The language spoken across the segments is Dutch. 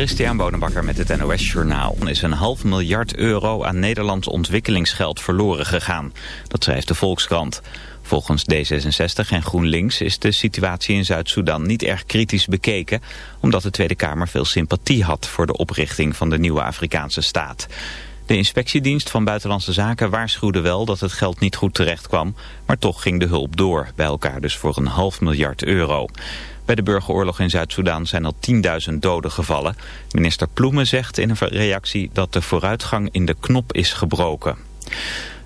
Christian Bonenbakker met het NOS Journaal. Is een half miljard euro aan Nederlands ontwikkelingsgeld verloren gegaan. Dat schrijft de Volkskrant. Volgens D66 en GroenLinks is de situatie in Zuid-Soedan niet erg kritisch bekeken... omdat de Tweede Kamer veel sympathie had voor de oprichting van de nieuwe Afrikaanse staat. De inspectiedienst van Buitenlandse Zaken waarschuwde wel dat het geld niet goed terecht kwam... maar toch ging de hulp door, bij elkaar dus voor een half miljard euro. Bij de burgeroorlog in Zuid-Soedan zijn al 10.000 doden gevallen. Minister Ploemen zegt in een reactie dat de vooruitgang in de knop is gebroken.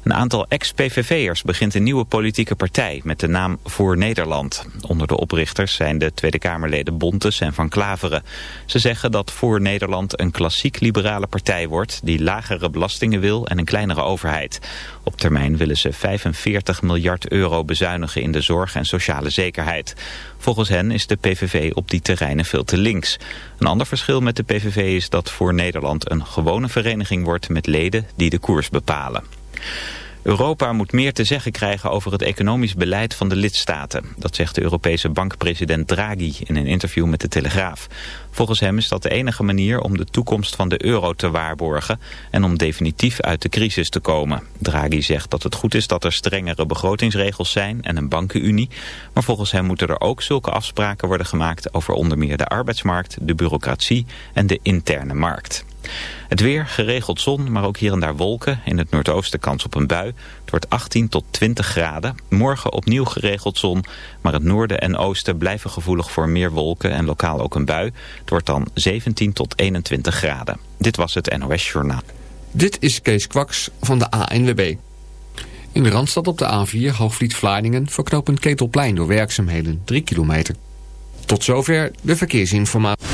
Een aantal ex-PVV'ers begint een nieuwe politieke partij met de naam Voor Nederland. Onder de oprichters zijn de Tweede Kamerleden Bontes en Van Klaveren. Ze zeggen dat Voor Nederland een klassiek liberale partij wordt... die lagere belastingen wil en een kleinere overheid. Op termijn willen ze 45 miljard euro bezuinigen in de zorg en sociale zekerheid. Volgens hen is de PVV op die terreinen veel te links. Een ander verschil met de PVV is dat Voor Nederland een gewone vereniging wordt... met leden die de koers bepalen. Europa moet meer te zeggen krijgen over het economisch beleid van de lidstaten. Dat zegt de Europese bankpresident Draghi in een interview met de Telegraaf. Volgens hem is dat de enige manier om de toekomst van de euro te waarborgen... en om definitief uit de crisis te komen. Draghi zegt dat het goed is dat er strengere begrotingsregels zijn en een bankenunie. Maar volgens hem moeten er ook zulke afspraken worden gemaakt... over onder meer de arbeidsmarkt, de bureaucratie en de interne markt. Het weer, geregeld zon, maar ook hier en daar wolken. In het noordoosten kans op een bui. Het wordt 18 tot 20 graden. Morgen opnieuw geregeld zon. Maar het noorden en oosten blijven gevoelig voor meer wolken en lokaal ook een bui. Het wordt dan 17 tot 21 graden. Dit was het NOS Journaal. Dit is Kees Kwaks van de ANWB. In de Randstad op de A4 Hoogvliet-Vlaardingen verknopend Ketelplein door werkzaamheden 3 kilometer. Tot zover de verkeersinformatie.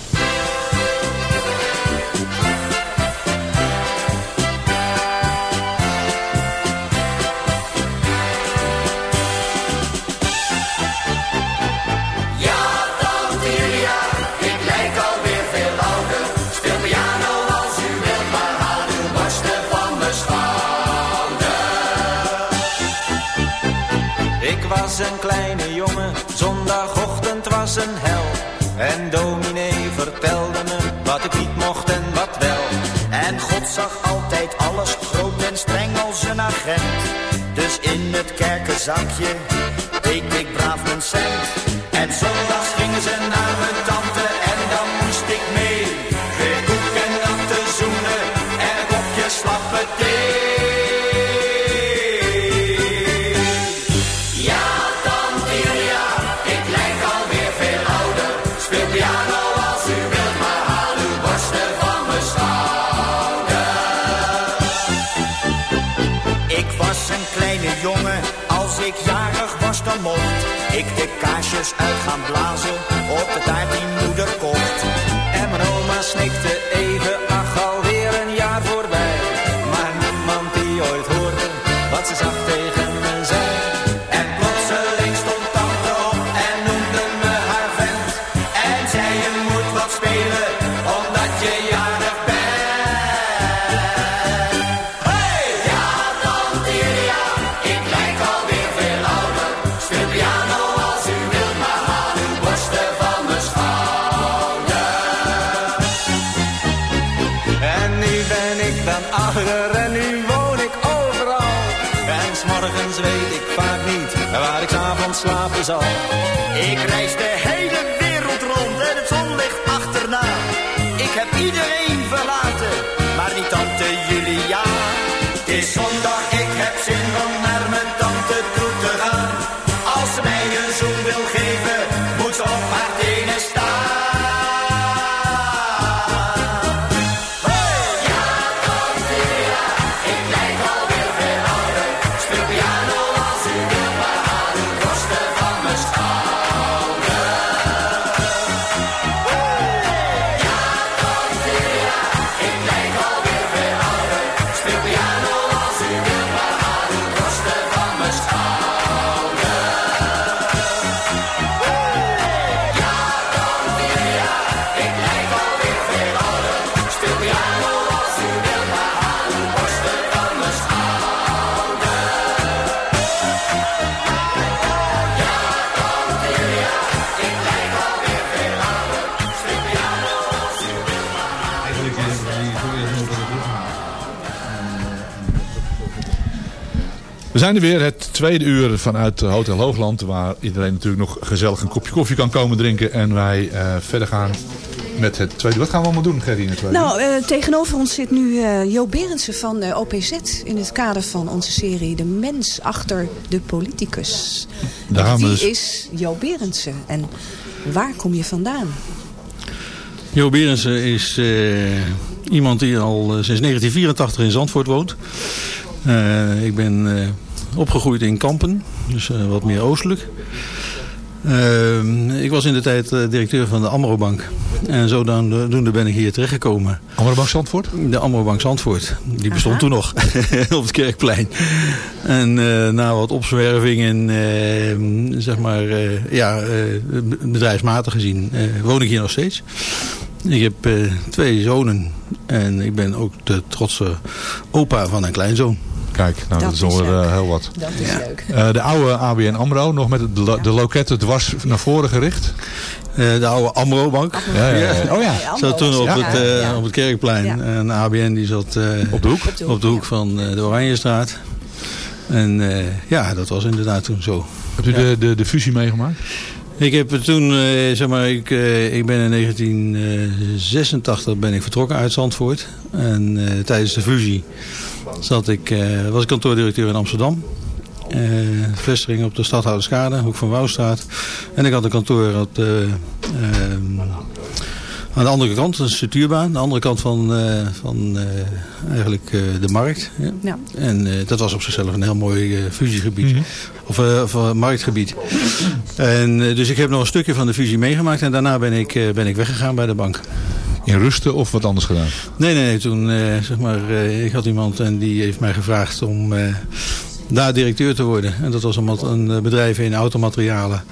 Dus in het kerkenzakje deed ik braaf mijn cent. En zondags gingen ze naar mijn tante Ik de kaarsjes uit gaan blazen op de taart Ik reis de hele wereld rond en het zonlicht achterna. Ik heb iedereen verlaten, maar niet tante Julia. Het is zondag, ik heb zin om naar mijn tante toe te gaan. Als ze mij een zoen wil geven, moet ze op haar zijn er weer, het tweede uur vanuit Hotel Hoogland. Waar iedereen natuurlijk nog gezellig een kopje koffie kan komen drinken. En wij eh, verder gaan met het tweede. Wat gaan we allemaal doen, Gerrie, in het tweede? Nou, eh, tegenover ons zit nu eh Jo Berendsen van eh, OPZ in het kader van onze serie De Mens Achter de Politicus. Daar we Wie dus- is Jo Berendsen en waar kom je vandaan? Jo Berendsen is eh, iemand die al sinds 1984 in Zandvoort woont. Eh, ik ben eh, opgegroeid in Kampen, dus eh, wat meer oostelijk. Eh, ik was in de tijd eh, directeur van de Amrobank. En zodoende ben ik hier terechtgekomen. Amrobank Zandvoort? De Amrobank Zandvoort. Die bestond Aha. toen nog op het Kerkplein. En eh, na wat opzwerving en eh, zeg maar, eh, ja, eh, bedrijfsmatig gezien eh, woon ik hier nog steeds. Ik heb eh, twee zonen en ik ben ook de trotse opa van een kleinzoon. Kijk, nou, dat, Dat is alweer eh, heel wat. Dat is leuk. Eh, de oude ABN AMRO, nog met de, lo- de loketten dwars naar voren gericht. Eh, de oude Amro-bank. Ja, ja, ja. Oh ja, Zat toen op, Ja, het, eh, ja. op het Kerkplein. Ja. En de ABN die zat eh, op de hoek. Op de hoek, op de hoek ja. van eh, de Oranjestraat. En eh, ja, dat was inderdaad toen zo. Heb je de, de, de fusie meegemaakt? Ik heb het toen, eh, zeg maar, ik, eh, ik ben in 1986 ben ik vertrokken uit Zandvoort. En eh, tijdens de fusie zat ik, eh, was ik kantoordirecteur in Amsterdam. Eh vestiging op de Stadhouderskade, hoek van Wouwstraat. En ik had een kantoor op de, ehm, aan de andere kant, een structuurbaan. De andere kant van, eh, van eh, eigenlijk eh, de markt. Ja. Ja. En eh, dat was op zichzelf een heel mooi eh, fusiegebied. Mhm. Of, eh, of eh, marktgebied. En, eh, dus ik heb nog een stukje van de fusie meegemaakt. En daarna ben ik, eh, ben ik weggegaan bij de bank. In rusten of wat anders gedaan? Nee, nee, nee. Toen, eh, zeg maar, eh, ik had iemand en die heeft mij gevraagd om eh, daar directeur te worden. En dat was een, een bedrijf in automaterialen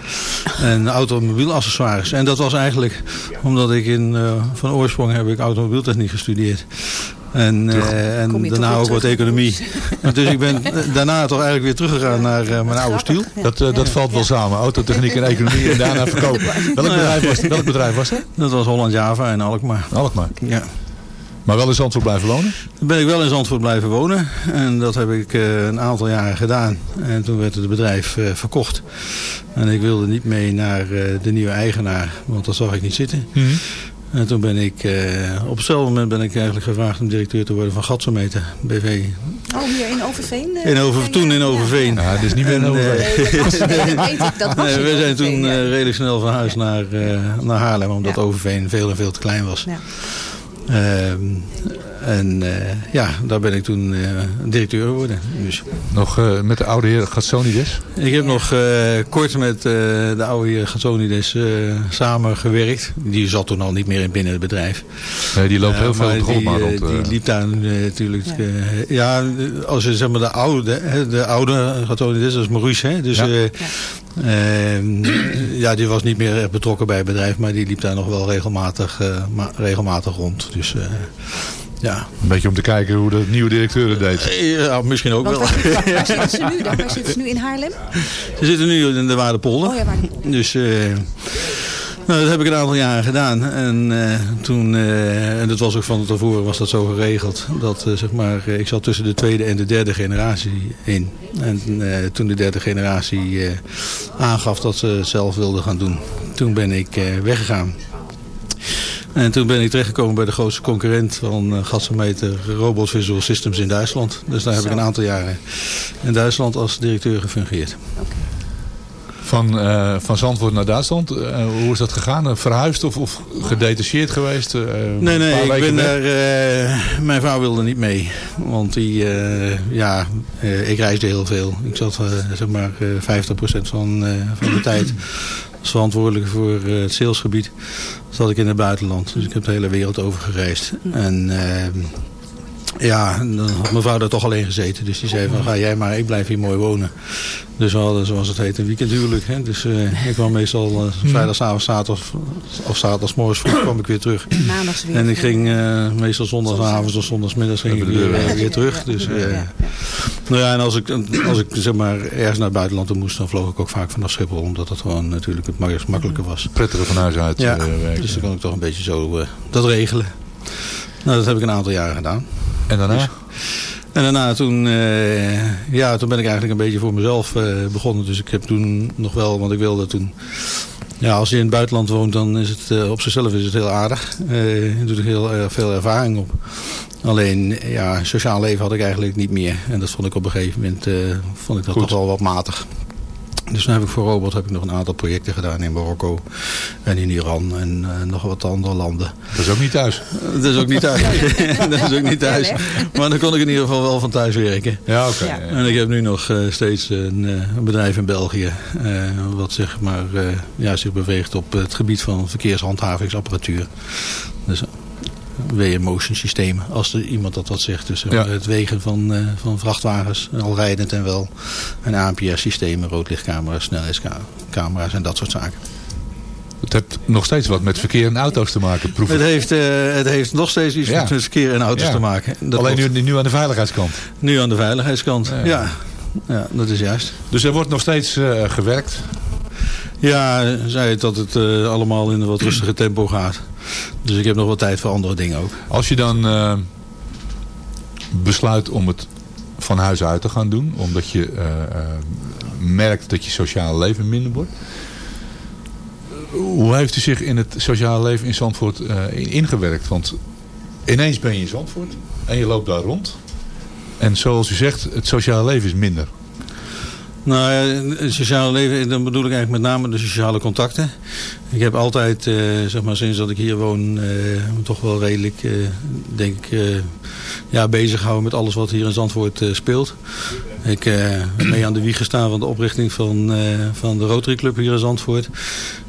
en automobielaccessoires. En dat was eigenlijk omdat ik in, van oorsprong heb ik automobieltechniek gestudeerd. En, eh, en daarna ook wat economie. dus ik ben daarna toch eigenlijk weer teruggegaan naar eh, mijn oude stiel. Dat, eh, dat valt wel samen. Autotechniek en economie en daarna verkopen. Welk bedrijf was, welk bedrijf was dat? Dat was Holland Java en Alkmaar. Alkmaar. Ja. Maar wel in Zandvoort blijven wonen? Toen ben ik wel in Zandvoort blijven wonen. En dat heb ik eh, een aantal jaren gedaan. En toen werd het bedrijf eh, verkocht. En ik wilde niet mee naar eh, de nieuwe eigenaar. Want dat zag ik niet zitten. En toen ben ik, eh, op hetzelfde moment ben ik eigenlijk gevraagd om directeur te worden van Gatsometer BV. Oh, hier in Overveen? eh, In over, toen in Overveen. Ja, het is niet meer in we zijn Overveen, toen eh, redelijk snel verhuisd naar, eh, naar Haarlem. Omdat Ja. Overveen veel en veel te klein was. Ja. En eh, ja, daar ben ik toen eh, directeur geworden. Dus. Nog eh, met de oude heer Gatsonides? Ik heb nog eh, kort met eh, de oude heer Gatsonides eh samengewerkt. Die zat toen al niet meer in binnen het bedrijf. Nee, die loopt heel veel op de die, grond maar eh, rond. Die liep daar eh, natuurlijk. Ja. ja, als je zeg maar de oude, hè, de oude Gatsonides, dat is Maurice. Hè? Dus Ja. eh, ehm, ja, die was niet meer echt betrokken bij het bedrijf. Maar die liep daar nog wel regelmatig, eh, ma- regelmatig rond. Dus eh, ja. Een beetje om te kijken hoe de nieuwe directeur het deed. Eh, Ja, misschien ook Want wel. waar, zitten ze nu dan? Waar zitten ze nu in Haarlem? Ze zitten nu in de Waardepolder. Oh ja, Waardepolder. Dus eh, nou, dat heb ik een aantal jaren gedaan. En eh, toen, eh, en dat was ook van tevoren was dat zo geregeld. Dat zeg maar, ik zat tussen de tweede en de derde generatie in. En eh, toen de derde generatie eh, aangaf dat ze het zelf wilden gaan doen. Toen ben ik eh, weggegaan. En toen ben ik terechtgekomen bij de grootste concurrent van uh, gasmeter Robot Visual Systems in Duitsland. Dus daar heb ik een aantal jaren in Duitsland als directeur gefungeerd. Van, eh, van Zandvoort naar Duitsland. Eh, hoe is dat gegaan? Eh, Verhuisd of, of gedetacheerd geweest? Eh, Nee, nee, ik ben daar, eh, mijn vrouw wilde niet mee. Want die, eh, ja, eh, ik reisde heel veel. Ik zat, eh, zeg maar, eh 50% van, eh, van de tijd als verantwoordelijk voor eh, het salesgebied. Zat ik in het buitenland. Dus ik heb de hele wereld over gereisd. En eh, ja, dan had mijn vrouw daar toch alleen gezeten. Dus die zei van, ga jij maar, ik blijf hier mooi wonen. Dus we hadden, zoals het heet, een weekendhuwelijk. Hè? Dus eh, ik kwam meestal uh, vrijdagavond, zaterdag of zaterdagsmorgens vroeg kwam ik weer terug. Maandags weer. En ik ging uh, meestal zondagsavond of zondagsmiddags ging ik weer, weer, weer terug. Dus, uh, nou ja, en als ik, als ik zeg maar ergens naar het buitenland toe moest, dan vloog ik ook vaak vanaf Schiphol. Omdat dat gewoon natuurlijk het makkelijker was. Prettiger van huis uit ja, uh, werken. Dus dan kon ik toch een beetje zo uh, dat regelen. Nou, dat heb ik een aantal jaren gedaan. En daarna? Dus, en daarna toen, uh, ja, toen ben ik eigenlijk een beetje voor mezelf uh, begonnen. Dus ik heb toen nog wel, want ik wilde toen... Ja, als je in het buitenland woont, dan is het uh, op zichzelf is het heel aardig. Je doet er heel veel ervaring op. Alleen, ja, sociaal leven had ik eigenlijk niet meer. En dat vond ik op een gegeven moment uh, vond ik dat toch wel wat matig. Dus nu heb ik voor Robot heb ik nog een aantal projecten gedaan in Marokko en in Iran en uh, nog wat andere landen. Dat is ook niet thuis. Dat is ook niet thuis. dat is ook niet thuis. Maar dan kon ik in ieder geval wel van thuis werken. Ja, oké. Okay. Ja. En ik heb nu nog uh, steeds een, een, bedrijf in België wat zeg maar, ja, zich beweegt op het gebied van verkeershandhavingsapparatuur. Dus W-motion systemen, als er iemand dat wat zegt. Dus ja. het wegen van, uh, van vrachtwagens, al rijdend en wel. En ANPR-systemen, roodlichtcamera's, snelheidscamera's en dat soort zaken. Het heeft nog steeds wat met verkeer en auto's te maken. Het heeft, uh, het heeft nog steeds iets ja. met verkeer en auto's ja. te maken. Dat Alleen nu, nu aan de veiligheidskant. Nu aan de veiligheidskant, ja. ja. ja dat is juist. Dus er wordt nog steeds uh, gewerkt? Ja, zei het dat het uh, allemaal in een wat rustiger tempo gaat. Dus ik heb nog wat tijd voor andere dingen ook. Als je dan uh, besluit om het van huis uit te gaan doen, omdat je uh, merkt dat je sociale leven minder wordt. Hoe heeft u zich in het sociale leven in Zandvoort ingewerkt? Want ineens ben je in Zandvoort en je loopt daar rond. En zoals u zegt, het sociale leven is minder. Nou ja, sociale leven, dan bedoel ik eigenlijk met name de sociale contacten. Ik heb altijd, uh, zeg maar sinds dat ik hier woon, uh, toch wel redelijk, uh, denk ik, ja, bezig gehouden met alles wat hier in Zandvoort speelt. Ik heb mee aan de wieg gestaan van de oprichting van, van de Rotary Club hier in Zandvoort.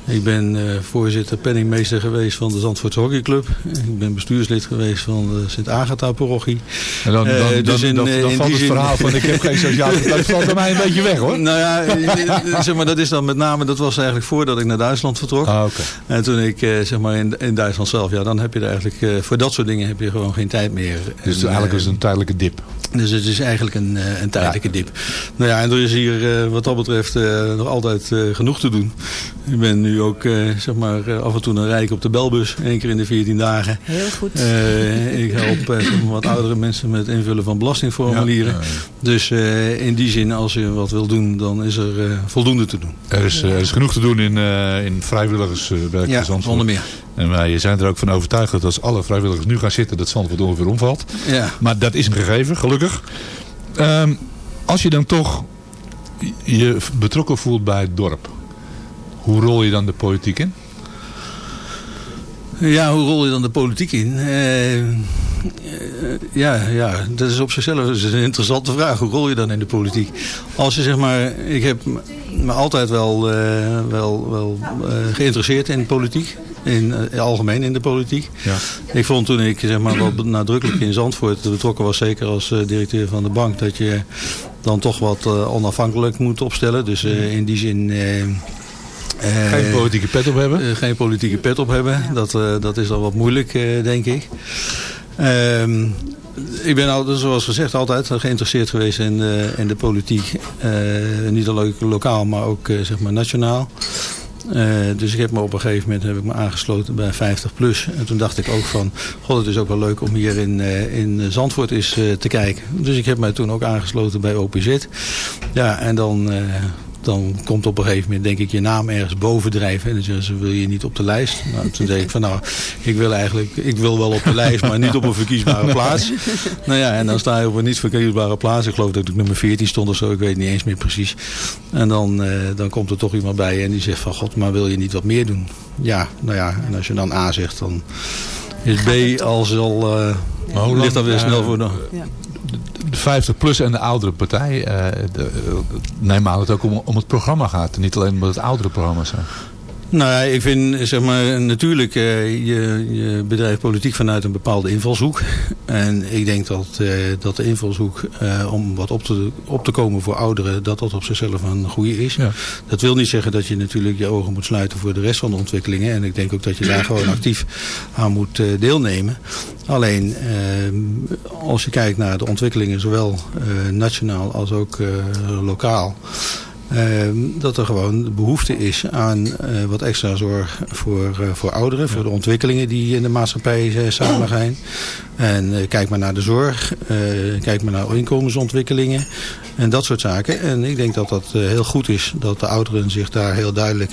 Ik ben voorzitter, penningmeester geweest van de Zandvoortse Hockeyclub. Ik ben bestuurslid geweest van de Sint-Agatha-parochie. En dan, dan, dus dan, dan, dan valt het verhaal van ik heb geen sociale contact, valt bij mij een beetje weg hoor. Nou ja, zeg maar, dat is dan met name, dat was eigenlijk voordat ik naar Duitsland vertrok. Ah, okay. En toen ik zeg maar in, in Duitsland zelf, ja, dan heb je er eigenlijk, voor dat soort dingen heb je gewoon geen tijd meer. Dus en, eigenlijk is het een tijdelijke dip. Dus het is eigenlijk een, een tijdelijke ja. dip. Nou ja, en er is hier wat dat betreft nog altijd genoeg te doen. Ik ben nu ook zeg maar, af en toe een rijk op de belbus, één keer in de 14 dagen. Heel goed. Uh, ik help zeg maar, wat oudere mensen met invullen van belastingformulieren. Ja, ja, ja. Dus uh, in die zin, als je wat wil doen, dan is er uh, voldoende te doen. Er is, er is genoeg te doen in, in vrijwilligerswerk ja, zonder meer. En wij zijn er ook van overtuigd dat als alle vrijwilligers nu gaan zitten, dat Zandvoort ongeveer omvalt. Ja. Maar dat is een gegeven, gelukkig. Um, als je dan toch je betrokken voelt bij het dorp, hoe rol je dan de politiek in? Ja, hoe rol je dan de politiek in? Uh, ja, ja, dat is op zichzelf is een interessante vraag. Hoe rol je dan in de politiek? Als je zeg maar, ik heb me altijd wel, eh, wel, wel eh, geïnteresseerd in politiek. In, eh, algemeen in de politiek. Ja. Ik vond toen ik zeg maar, wat nadrukkelijk in Zandvoort betrokken was, zeker als eh, directeur van de bank, dat je dan toch wat eh, onafhankelijk moet opstellen. Dus eh, in die zin... eh, Geen politieke pet op hebben. eh, geen politieke pet op hebben. Dat, eh, dat is dan wat moeilijk, denk ik. Ehm, ik ben altijd, zoals gezegd, altijd geïnteresseerd geweest in, eh, in de politiek. Niet alleen lokaal, maar ook zeg maar nationaal. Dus ik heb me op een gegeven moment heb ik me aangesloten bij 50 plus. En toen dacht ik ook van, god het is ook wel leuk om hier in, in Zandvoort eens te kijken. Dus ik heb mij toen ook aangesloten bij OPZ. Ja, en dan, dan komt op een gegeven moment denk ik je naam ergens bovendrijven. En dan zeggen ze, wil je niet op de lijst? Nou, toen denk ik van nou, ik wil eigenlijk, ik wil wel op de lijst, maar niet op een verkiesbare plaats. Nou ja, en dan sta je op een niet verkiesbare plaats. Ik geloof dat ik nummer 14 stond of zo, ik weet niet eens meer precies. En dan, eh, dan komt er toch iemand bij en die zegt van god, maar wil je niet wat meer doen? Ja, nou ja, en als je dan A zegt, dan is B als al, eh Maar hoe lang, ligt dat weer eh, snel voor de... De 50 plus en de oudere partij. eh, de, eh, neem aan dat het ook om, het programma gaat. Niet alleen omdat het oudere programma's zijn. Nou ja, ik vind zeg maar natuurlijk eh, je, je bedrijft politiek vanuit een bepaalde invalshoek. En ik denk dat, eh, dat de invalshoek eh, om wat op te, op te komen voor ouderen, dat dat op zichzelf een goede is. Ja. Dat wil niet zeggen dat je natuurlijk je ogen moet sluiten voor de rest van de ontwikkelingen. En ik denk ook dat je daar gewoon actief aan moet deelnemen. Alleen als je kijkt naar de ontwikkelingen, zowel nationaal als ook lokaal. Ehm, dat er gewoon behoefte is aan eh, wat extra zorg voor, eh, voor ouderen. Voor de ontwikkelingen die in de maatschappij eh, samen gaan. En kijk maar naar de zorg. kijk maar naar inkomensontwikkelingen. En dat soort zaken. En ik denk dat dat heel goed is. Dat de ouderen zich daar heel duidelijk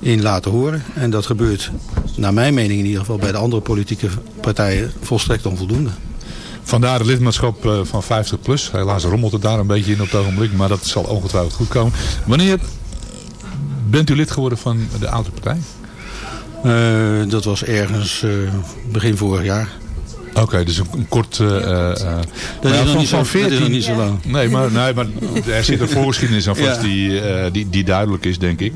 in laten horen. En dat gebeurt naar mijn mening in ieder geval bij de andere politieke partijen volstrekt onvoldoende. Vandaar het lidmaatschap eh, van 50 plus. Helaas rommelt het daar een beetje in op het ogenblik. Maar dat zal ongetwijfeld goed komen. Wanneer bent u lid geworden van de oudere partij? Eh, dat was ergens eh, begin vorig jaar. Oké, dus een, een kort... eh, Dat is, ja, van dat is nog niet zo lang. Nee, maar, nee, maar er zit een voorgeschiedenis aan vast Ja. die, die, die duidelijk is, denk ik.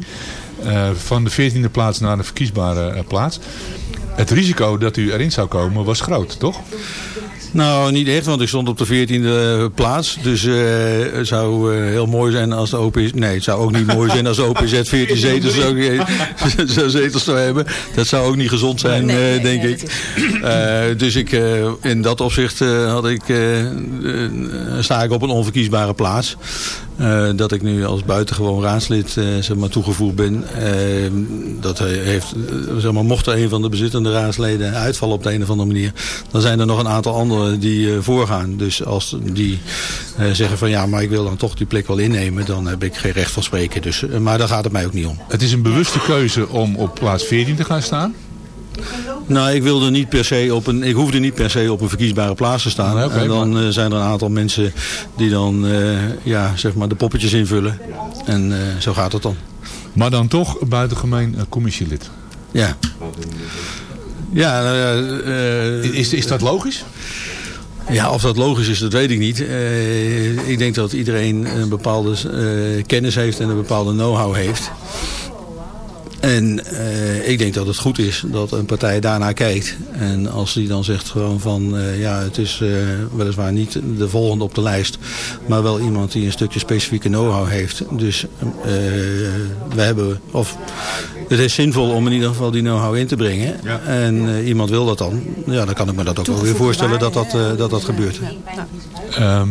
Van de 14e plaats naar de verkiesbare plaats. Het risico dat u erin zou komen was groot, toch? Nou, niet echt, want ik stond op de 14e plaats. Dus eh, het zou eh, heel mooi zijn als de OPZ... Nee, het zou ook niet mooi zijn als de OPZ 14 zetels zou, zou zetels zou hebben. Dat zou ook niet gezond zijn, Nee, eh, nee, denk nee, ik. Eh, dus ik, eh, in dat opzicht eh, had ik, eh, eh, sta ik op een onverkiesbare plaats. Eh, dat ik nu als buitengewoon raadslid eh, zeg maar, toegevoegd ben. Eh, dat heeft, zeg maar, mocht er een van de bezittende raadsleden uitvallen op de een of andere manier. Dan zijn er nog een aantal anderen die voorgaan. Dus als die zeggen van ja, maar ik wil dan toch die plek wel innemen. Dan heb ik geen recht van spreken. Dus, maar daar gaat het mij ook niet om. Het is een bewuste keuze om op plaats 14 te gaan staan. Nou, ik wilde niet per se op een, ik hoefde niet per se op een verkiesbare plaats te staan. En dan eh, zijn er een aantal mensen die dan eh, ja, zeg maar de poppetjes invullen. En eh, zo gaat het dan. Maar dan toch buitengemeen commissielid. Ja. Ja, nou Is, is dat logisch? ja, of dat logisch is, dat weet ik niet. Ik denk dat iedereen een bepaalde kennis heeft en een bepaalde know-how heeft. En eh, ik denk dat het goed is dat een partij daarnaar kijkt. En als die dan zegt gewoon van, eh, ja, het is eh, weliswaar niet de volgende op de lijst, maar wel iemand die een stukje specifieke know-how heeft. Dus eh, we hebben, of het is zinvol om in ieder geval die know-how in te brengen. En eh, iemand wil dat dan, ja, dan kan ik me dat ook wel weer voorstellen dat dat, eh, dat, dat gebeurt. Ehm,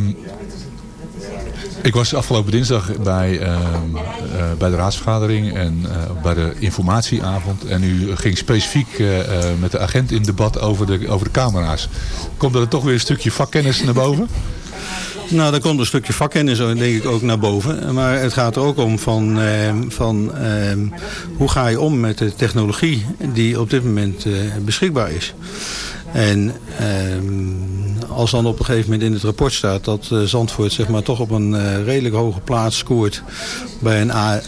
ik was afgelopen dinsdag bij, ehm, eh, bij de raadsvergadering en eh, bij de informatieavond. En u ging specifiek eh, met de agent in debat over de, over de camera's. Komt er toch weer een stukje vakkennis naar boven? Nou, daar komt een stukje vakkennis denk ik ook naar boven. Maar het gaat er ook om van, eh, van eh, hoe ga je om met de technologie die op dit moment eh, beschikbaar is. En ehm, als dan op een gegeven moment in het rapport staat dat eh, Zandvoort zeg maar, toch op een eh, redelijk hoge plaats scoort bij een A-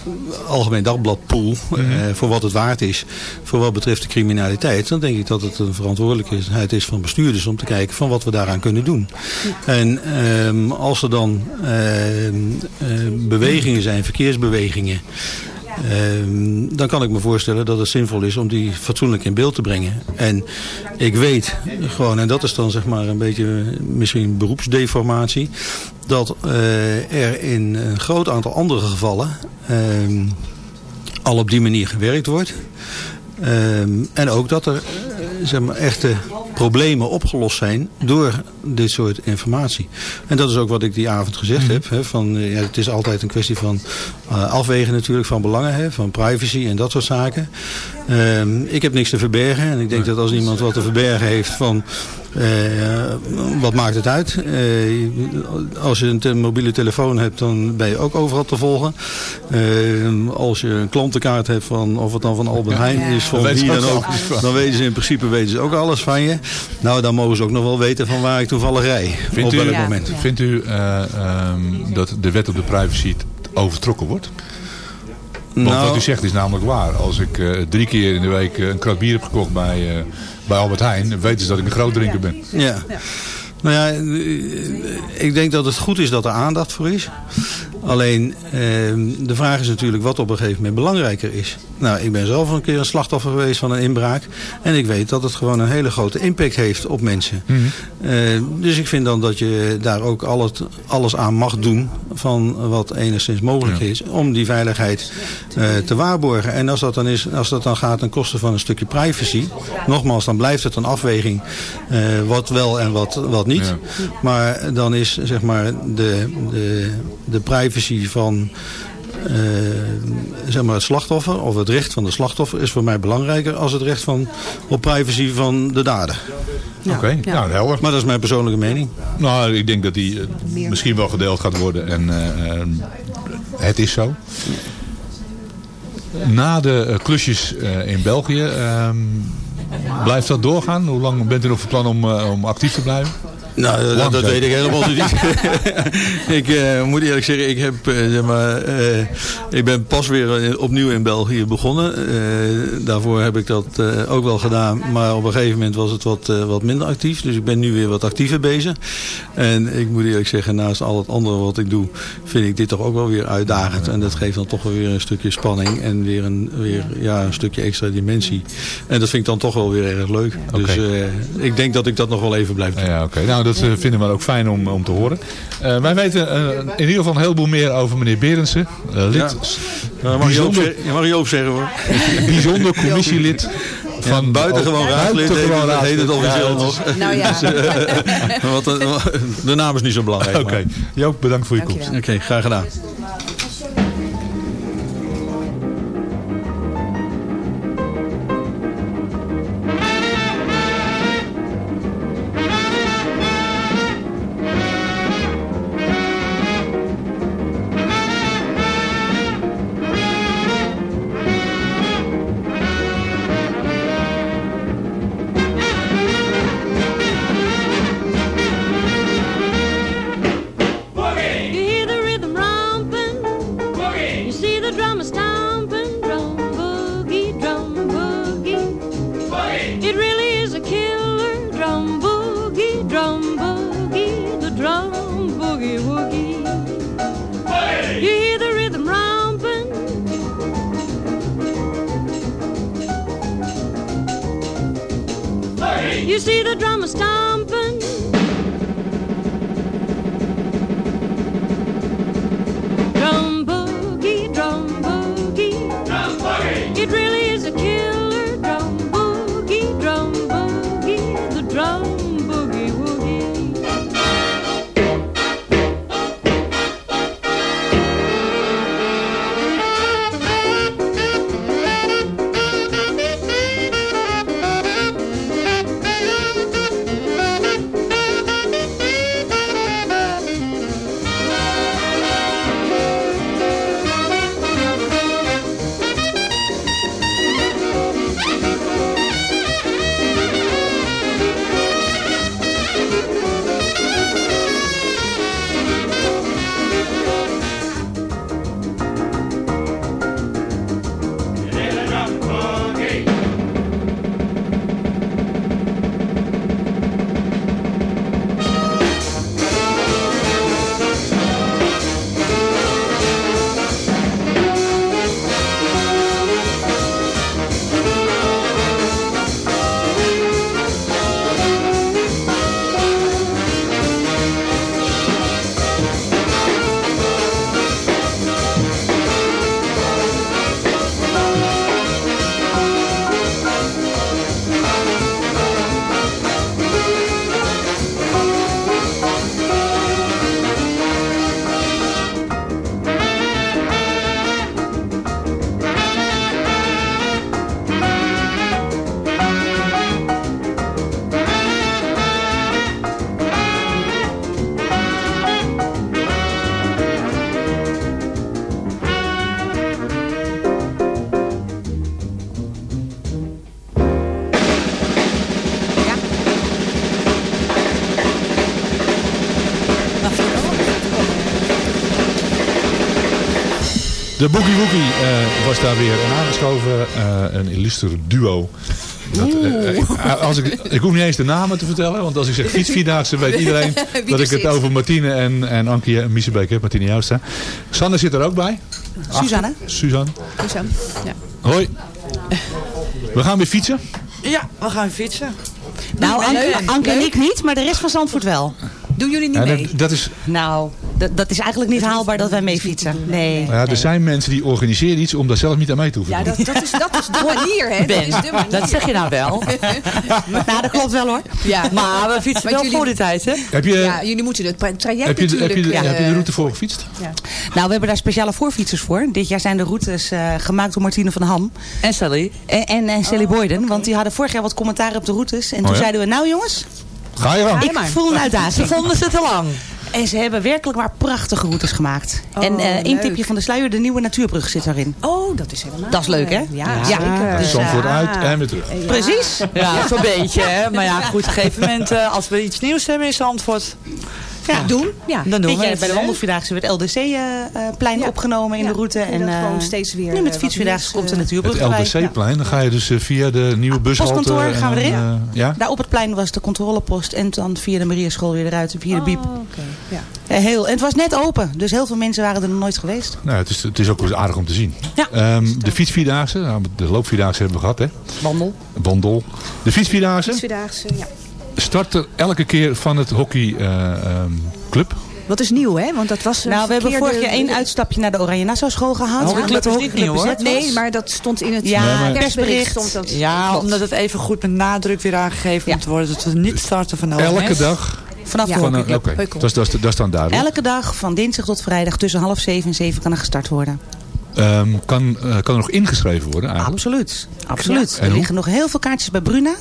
algemeen dagbladpool, eh, voor wat het waard is, voor wat betreft de criminaliteit, dan denk ik dat het een verantwoordelijkheid is van bestuurders om te kijken van wat we daaraan kunnen doen. En ehm, als er dan ehm, eh, bewegingen zijn, verkeersbewegingen, dan kan ik me voorstellen dat het zinvol is om die fatsoenlijk in beeld te brengen. En ik weet gewoon, en dat is dan zeg maar een beetje misschien beroepsdeformatie, dat eh, er in een groot aantal andere gevallen ehm, al op die manier gewerkt wordt. Ehm, en ook dat er eh, zeg maar, echte problemen opgelost zijn door dit soort informatie. En dat is ook wat ik die avond gezegd heb. Hè, van, eh, ja, het is altijd een kwestie van eh, afwegen natuurlijk van belangen, hè, van privacy en dat soort zaken. Ehm, ik heb niks te verbergen en ik denk dat als iemand wat te verbergen heeft van eh, wat maakt het uit? Als je een mobiele telefoon hebt, dan ben je ook overal te volgen. Eh, als je een klantenkaart hebt, van, of het dan van Albert Heijn is, van wie dan ook dan weten ze in principe weten ze ook alles van je. Nou, dan mogen ze ook nog wel weten van waar ik toevallig rij. Vindt op u, welk moment. vindt u eh, ehm, dat de wet op de privacy overtrokken wordt? Want Nou- wat u zegt is namelijk waar. Als ik eh, drie keer in de week eh, een krat bier heb gekocht bij, eh, bij Albert Heijn, weten ze dat ik een groot drinker ben. Ja. Nou ja, eh, ik denk dat het goed is dat er aandacht voor is. Alleen ehm, de vraag is natuurlijk wat op een gegeven moment belangrijker is. Nou, ik ben zelf een keer een slachtoffer geweest van een inbraak. En ik weet dat het gewoon een hele grote impact heeft op mensen. Eh, dus ik vind dan dat je daar ook al het, alles aan mag doen van wat enigszins mogelijk is. Om die veiligheid eh, te waarborgen. En als dat, dan is, als dat dan gaat ten koste van een stukje privacy. Nogmaals, dan blijft het een afweging eh, wat wel en wat, wat niet. Maar dan is zeg maar de, de, de privacy van eh, zeg maar het slachtoffer of het recht van de slachtoffer is voor mij belangrijker als het recht van, op privacy van de dader. Oké, nou helder. Maar dat is mijn persoonlijke mening. Nou, ik denk dat die eh, misschien wel gedeeld gaat worden. En eh, het is zo. Na de klusjes eh, in België, ehm, blijft dat doorgaan? Hoe lang bent u nog van plan om, eh, om actief te blijven? Nou, dat, Lang dat zo. weet ik helemaal niet. ik eh, moet eerlijk zeggen, ik, heb, eh, zeg maar, eh, ik ben pas weer opnieuw in België begonnen. Daarvoor heb ik dat ook wel gedaan. Maar op een gegeven moment was het wat, wat minder actief. Dus ik ben nu weer wat actiever bezig. En ik moet eerlijk zeggen, naast al het andere wat ik doe, vind ik dit toch ook wel weer uitdagend. En dat geeft dan toch wel weer een stukje spanning en weer een, weer, ja, een stukje extra dimensie. En dat vind ik dan toch wel weer erg leuk. Dus ik denk dat ik dat nog wel even blijf doen. Ja, oké. Nou, dat eh, vinden we ook fijn om, om te horen. Eh, wij weten eh, in ieder geval een heleboel meer over meneer Berendsen. lid, Ja. Mag, je ook mag je ook zeggen hoor. bijzonder commissielid van Ja, buitengewoon raadslid, buitengewoon heet, heet het officieel dat nog. Nou ja. Dus, de naam is niet zo belangrijk. Oké, maar- Joop, bedankt voor je komst. Oké, graag gedaan. De Boogie Woogie eh, was daar weer een aangeschoven. eh, een illuster duo. Dat, eh, als ik, ik hoef niet eens de namen te vertellen. Want als ik zeg fietsvierdaagse weet iedereen dat ik het over Martine en, en Ankie en Miesebeek heb. Martine Jouwstra. Sanne zit er ook bij. Suzanne. Suzanne. Zo. Ja. Hoi. We gaan weer fietsen. Ja, we gaan fietsen. Nou, Anke. Anke en ik niet, maar de rest van Zandvoort wel. Doen jullie niet Ja, mee? dat, dat is, Nou, dat, dat is eigenlijk niet haalbaar dat wij mee fietsen. Nee. ja, er zijn mensen die organiseren iets om daar zelf niet aan mee te hoeven Ja, dat, dat, is, dat is de manier, hè? Ben, dat is de manier. dat zeg je nou wel. Nou, dat klopt wel hoor. Ja. Maar we fietsen Want wel jullie- voor die tijd, hè? Heb je, Ja, jullie moeten het tra- traject heb, je, de- heb, je, de- eh, heb je de route voor gefietst? Nou, we hebben daar speciale voorfietsers voor. Dit jaar zijn de routes eh, gemaakt door Martine van Ham En Sally. en, en, en Sally Boyden. Want die hadden vorig jaar wat commentaar op de routes. En toen Oh ja? zeiden we, nou jongens, Ga je gang. ik maar. voel een uitdaging. Ze vonden ze te lang. En ze hebben werkelijk maar prachtige routes gemaakt. Oh, en eh één leuk. tipje van de sluier, de nieuwe natuurbrug zit daarin. Oh, dat is helemaal... Dat is leuk, hè? Ja, Ja. zeker. Dus, Ja. uit en weer terug. Precies. Ja, zo'n beetje, hè. Maar ja, goed, op een gegeven moment, eh, als we iets nieuws hebben in Zandvoort, Ja, doen. Ja. dan doen we het. bij de. Wandelvierdaagse werd LDC-plein Ja. opgenomen in Ja, de route. en En, dat eh, gewoon steeds weer, Nu eh, met fietsvierdaagse komt de eh, natuurbrug Het. LDC-plein, dan ga je dus eh, via de nieuwe bushalte. Postkantoor en gaan we erin. eh, ja? Daar op het plein was de controlepost en dan via de Mariaschool weer eruit via de biep. Oh, oké. Ja. Eh, Heel, en het was net open, dus heel veel mensen waren er nog nooit geweest. Nou, het, is, het is ook wel aardig om te zien. Ja. Ehm, de fietsvierdaagse, nou, de loopvierdaagse hebben we gehad, hè? Wandel. Wandel. De fietsvierdaagse Fietsvierdaagse, ja. Start er elke keer van het hockeyclub. Wat is nieuw, hè? Want dat was... Nou, we hebben vorig jaar één uitstapje naar de Oranje Nassau school. Oh, omdat club de is niet nieuw, hoor. Nee, maar dat stond in het Ja, Nee, persbericht. Stond dat, Ja, Klopt. omdat het even goed met nadruk weer aangegeven Ja. moet worden. Dat we niet starten van de OMS. elke dag. Vanaf Ja. de. Oké, dat, dat, dat is dan duidelijk. Elke dag van dinsdag tot vrijdag tussen half zeven en zeven kan er gestart worden. Ehm, kan, eh, kan er nog ingeschreven worden eigenlijk? Absoluut. Absoluut. En Er liggen nog heel veel kaartjes bij Bruna.